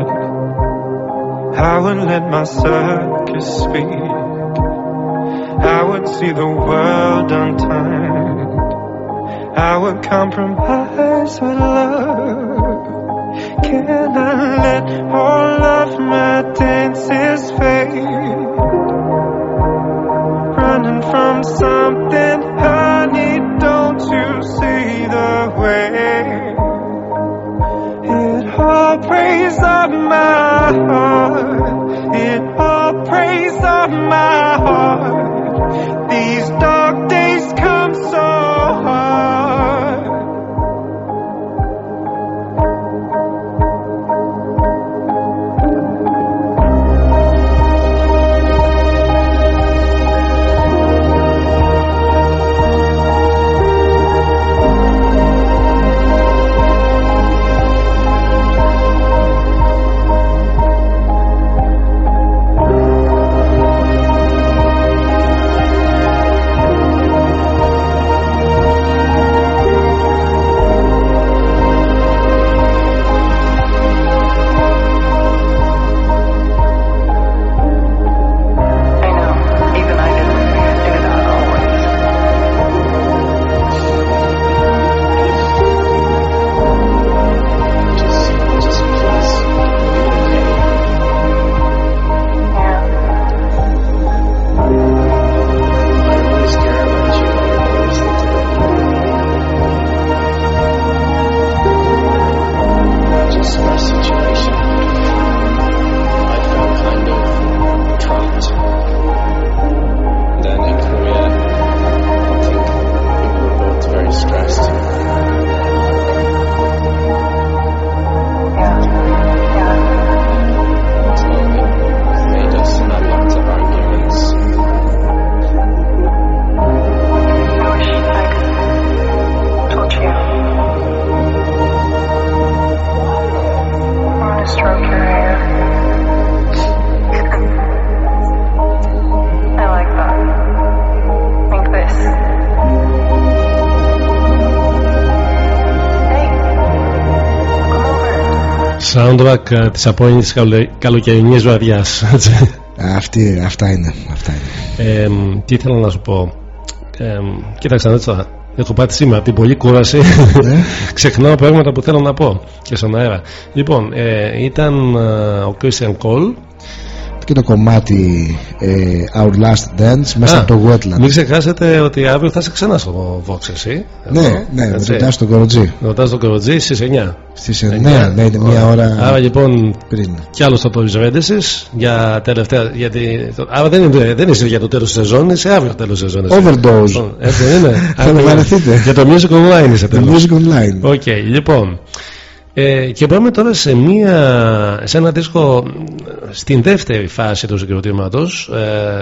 I would let my circus speak. See the world unturned. I would compromise with love. Can I let all of my dances fade? Running from something, Soundtrack ε, της απόλυτης καλο- καλοκαιρινής βραδιάς έτσι. Αυτή, αυτά είναι. Αυτά είναι. Ε, τι ήθελα να σου πω. Ε, κοίταξε να δεις τώρα. Έχω πάθει σήμερα από την πολλή κούραση. Ναι. (laughs) Ξεχνάω πράγματα που θέλω να πω και στον αέρα. Λοιπόν, ε, ήταν ε, ο Christian Cole. Και το κομμάτι ε, Our Last Dance μέσα Α, από το Wetland. Μην ξεχάσετε ότι αύριο θα είσαι ξανά στο Vox εσύ. Ναι, Εδώ, ναι, με έτσι. ρωτάς τον Κοροτζή. Ρωτάς τον Κοροτζή στις 9. Στις 9, ναι, είναι μία ώρα Άρα λοιπόν πριν. κι άλλο στο Toys Rentals για τελευταία. Γιατί, το- άρα δεν, είναι, δεν είσαι για το τέλος της σεζόν, είσαι αύριο τέλος της σεζόν. εσύ. Overdose. Λοιπόν, Έτσι δεν είναι. Θα με βαρεθείτε. Για το Music Online είσαι Το τέλος. Music Online. Οκ, λοιπόν. Ε, και πάμε τώρα σε, μια, σε ένα δίσκο μ, στην δεύτερη φάση του συγκροτήματος.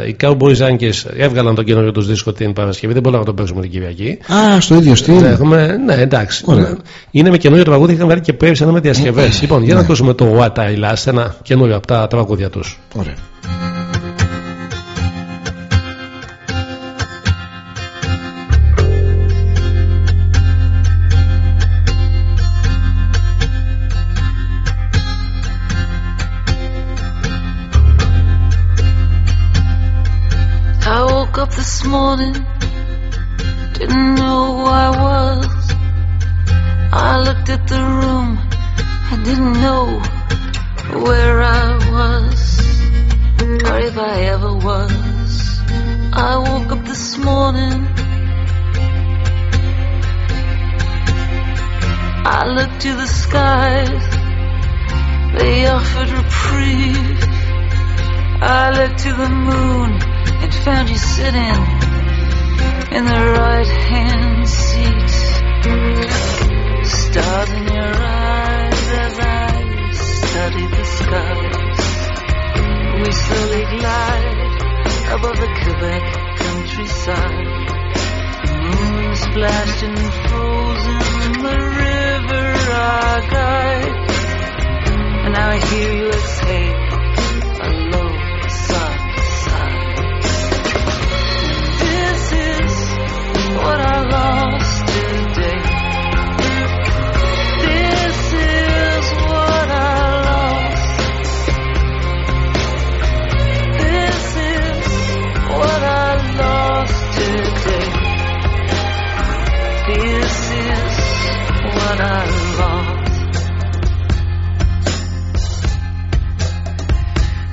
Ε, οι Cowboys Yankees έβγαλαν τον καινούριο τους δίσκο την Παρασκευή. Δεν μπορούμε να το παίξουμε την Κυριακή. Α, στο ίδιο στυλ. Ναι, έχουμε, ναι, εντάξει. Ωραία. Είναι με καινούριο τραγούδι, είχαν βγάλει και πέρυσι ένα με διασκευές. λοιπόν, για να Ναι. ακούσουμε το What I Last, ένα καινούριο από τα τραγούδια τους. Ωραία. This morning, didn't know who I was. I looked at the room, I didn't know where I was, or if I ever was. I woke up this morning. I looked to the skies, they offered reprieve. I looked to the moon and found you sitting in the right hand seat. Stars in your eyes as I studied the skies. We slowly glide above the Quebec countryside. The moon splashed and frozen in the river our guide. And now I hear you exhale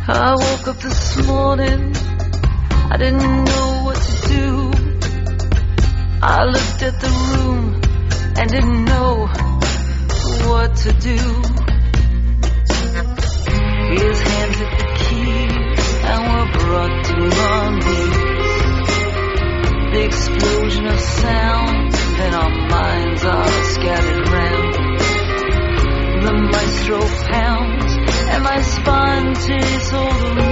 I woke up this morning, I didn't know what to do. I looked at the room and didn't know what to do. His hands hit the keys and were brought to rendezvous. The explosion of sound, then our minds are scattered round. The maestro pounds and my spine takes hold of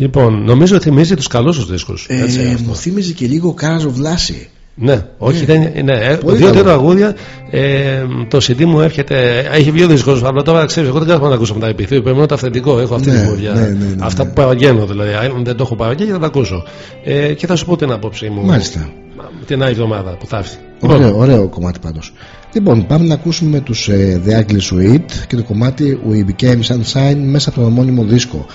Λοιπόν, νομίζω θυμίζει τους καλούς τους δίσκους. Ε, μου θύμιζε και λίγο Κάραζο Βλάση. Ναι, όχι, Ναι. δεν είναι. Ε, Πολύ Δύο-τρία καλό. τραγούδια. Ε, το CD μου έρχεται. Έχει βγει ο δίσκος, αλλά τώρα ξέρεις, εγώ δεν κάνω να ακούσω με τα επιθυμία. Πρέπει να είναι το αυθεντικό. Έχω αυτή Ναι, τη μορφιά. ναι, ναι, ναι, Αυτά που παραγγέλνω δηλαδή. Αν δεν το έχω παραγγέλνει, θα τα ακούσω. Ε, και θα σου πω την άποψή μου. Μάλιστα. την άλλη εβδομάδα που θα έρθει. Ωραίο, ωραίο κομμάτι πάντως. Λοιπόν, πάμε να ακούσουμε τους ε, The Ugly Sweet και το κομμάτι We Became Sunshine μέσα από τον ομώνυμο δίσκο.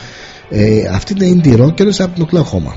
Ε, αυτή είναι indie rockers από την Οκλαχώμα.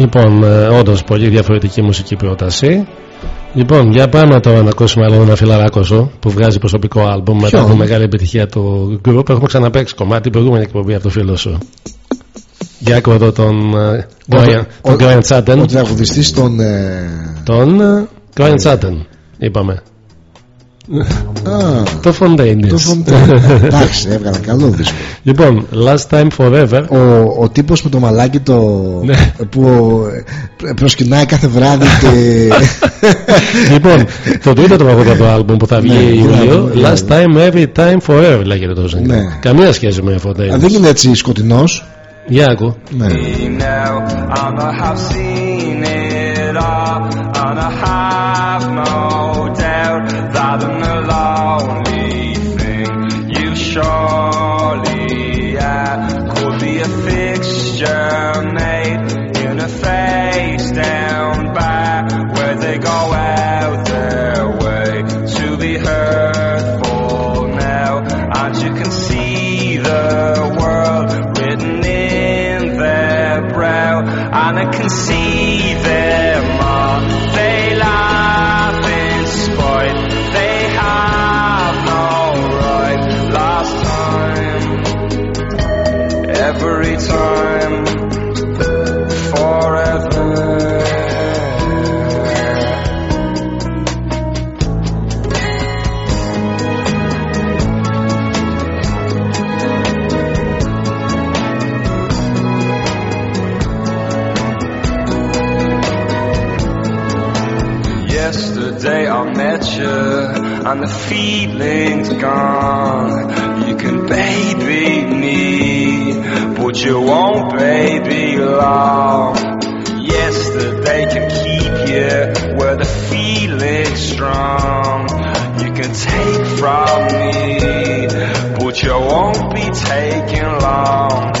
Λοιπόν, όντως πολύ διαφορετική μουσική πρόταση. Λοιπόν, για πάμε τώρα να ακούσουμε άλλο ένα φιλαράκο σου που βγάζει προσωπικό άλμπουμ μετά Ποιον; από μεγάλη επιτυχία του group. Έχουμε ξαναπέξει κομμάτι την προηγούμενη εκπομπή από το φίλο σου. Για άκου εδώ τον ε, Brian- τον Brian Chatten. Ο τραγουδιστής των... ε, Τον ε, Brian Chatten, είπαμε. (laughs) Α, Το Fontaine. το Fontaine. Εντάξει, έβγαλε καλό δίσκο. Λοιπόν, Last Time Forever. Ο, ο τύπος με το μαλάκι το, Ναι. που ε, προσκυνάει κάθε βράδυ και... (laughs) λοιπόν, το τρίτο τραγούδι από το άλμπουμ που θα βγει Ναι, Ιούλιο, μπράβο, Last Time Every Time Forever λέγεται το σύγκριτο. Ναι. Καμία σχέση με Α, Fontaine. δεν είναι έτσι σκοτεινός; Για άκου. Ναι. Fixture made in a face down by where they go out feeling's gone. You can baby me, but you won't baby long. Yesterday can keep you where the feeling's strong. You can take from me, but you won't be taking long.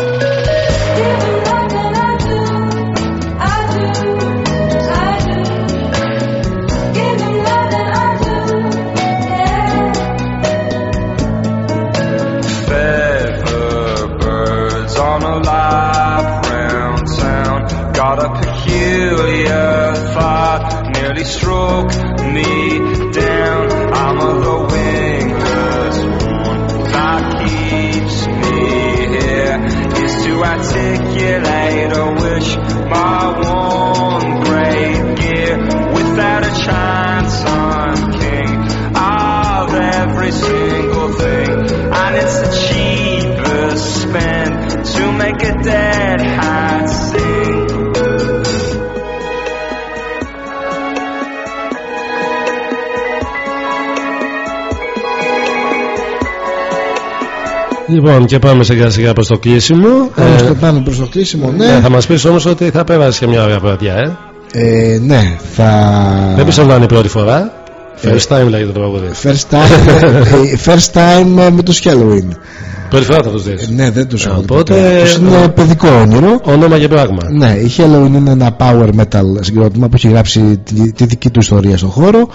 te quiera. Λοιπόν, και πάμε σιγά σιγά προς το κλείσιμο. Πάμε Ε, στο πάνω προς το κλείσιμο, ναι. ναι, θα μας πεις όμως ότι θα πέρασε και μια ωραία βραδιά, ε. Ε, ναι, θα... Δεν πιστεύω να είναι η πρώτη φορά. First time λέγεται το τραγούδι. First time, ε, (laughs) first time ε, με τους Halloween. Πρώτη φορά θα του δει. Ναι, δεν τους έχω δει Οπότε, ποτέ. Τους είναι παιδικό όνειρο. Όνομα και πράγμα. Ναι, η Halloween είναι ένα power metal συγκρότημα που έχει γράψει τη, τη δική του ιστορία στον χώρο.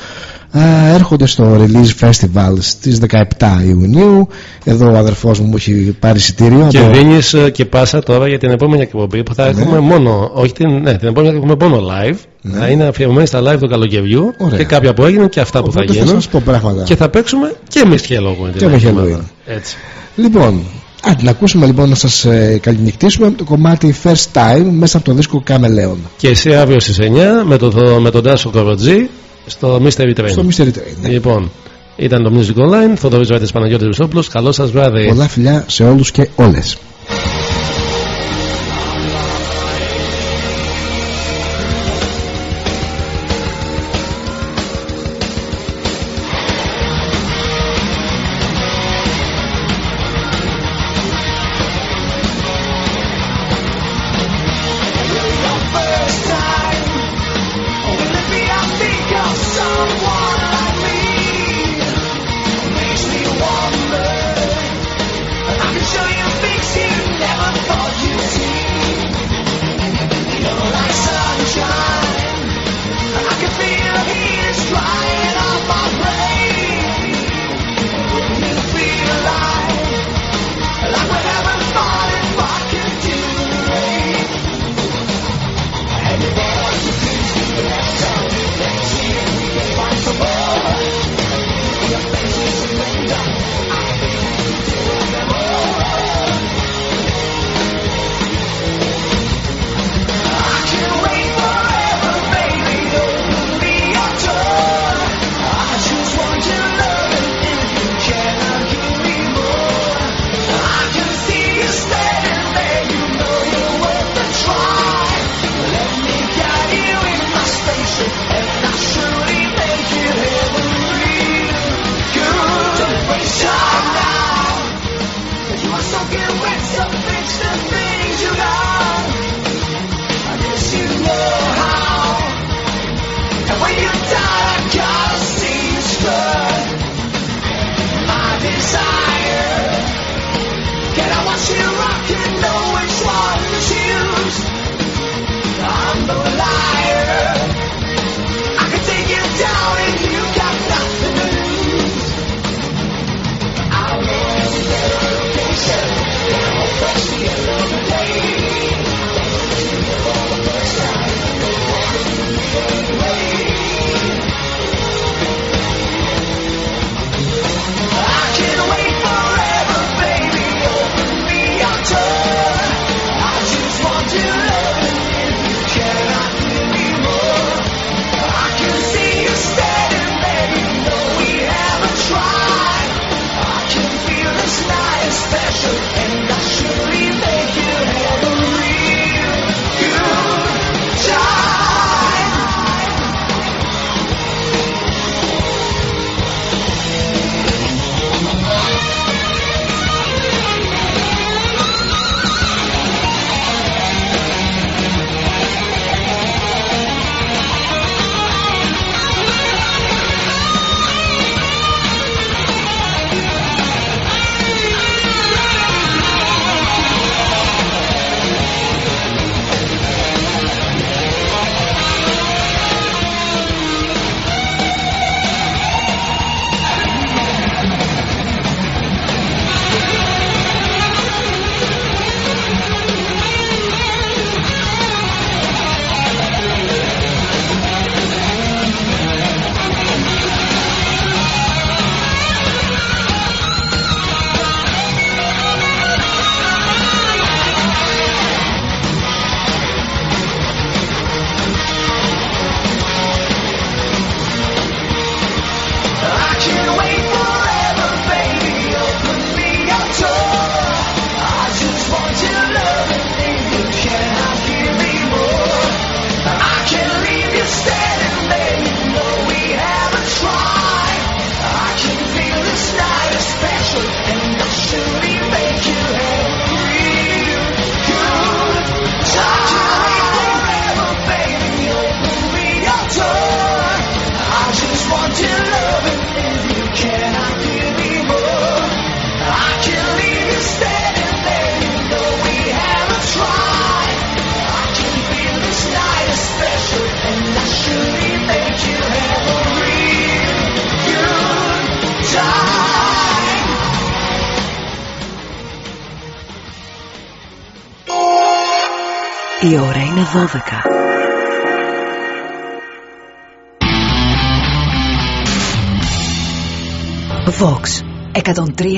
Α, έρχονται στο Release Festival στις 17 Ιουνίου. Εδώ ο αδερφός μου μου έχει πάρει εισιτήριο. Και από- δίνει και πάσα τώρα για την επόμενη εκπομπή που θα Ναι. έχουμε μόνο. Όχι την, ναι, την επόμενη θα έχουμε μόνο live. Ναι. Θα είναι αφιερωμένη στα live του καλοκαιριού Ωραία. και κάποια που έγιναν και αυτά που Οπότε θα θα γίνουν. σας πω πράγματα. Και θα παίξουμε και εμείς Halloween. Και με Halloween. Έτσι. Λοιπόν, άντε να ακούσουμε λοιπόν να σας ε, καληνυχτήσουμε με το κομμάτι First Time μέσα από το δίσκο Cameleon. Και εσύ αύριο στις 9 με, το, με τον Τάσο Κοροτζή στο Mystery Train. Στο Mystery Train. ναι. Λοιπόν, ήταν το Music Online. Θοδωρής Βάτη Παναγιώτης Ρουσόπουλο. Καλό σας βράδυ. Πολλά φιλιά σε όλους και όλες.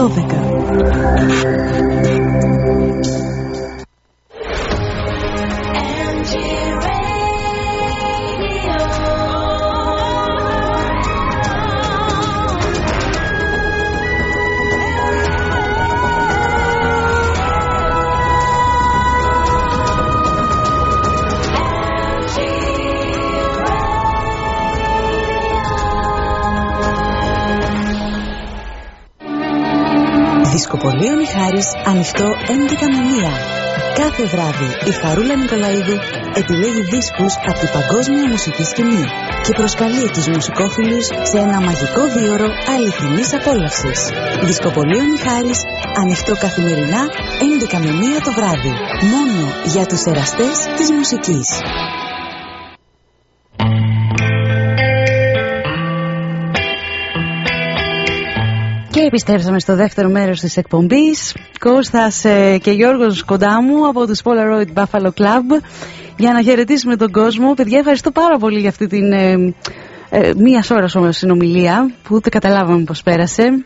ώρα Κάθε βράδυ η Χαρούλα Νικολαίδου επιλέγει δίσκους από την παγκόσμια μουσική σκηνή και προσκαλεί τους μουσικόφιλους σε ένα μαγικό δίωρο αληθινής απόλαυσης. Δισκοπολείο Μιχάρης ανοιχτό καθημερινά 11 με 1 το βράδυ. Μόνο για τους εραστές της μουσικής. Και επιστρέψαμε στο δεύτερο μέρος της εκπομπής. Κώστας ε, και Γιώργος κοντά μου από τους Polaroid Buffalo Club για να χαιρετήσουμε τον κόσμο. Παιδιά, ευχαριστώ πάρα πολύ για αυτή την ε, ε, μίας ώρας όμως συνομιλία που ούτε καταλάβαμε πώς πέρασε.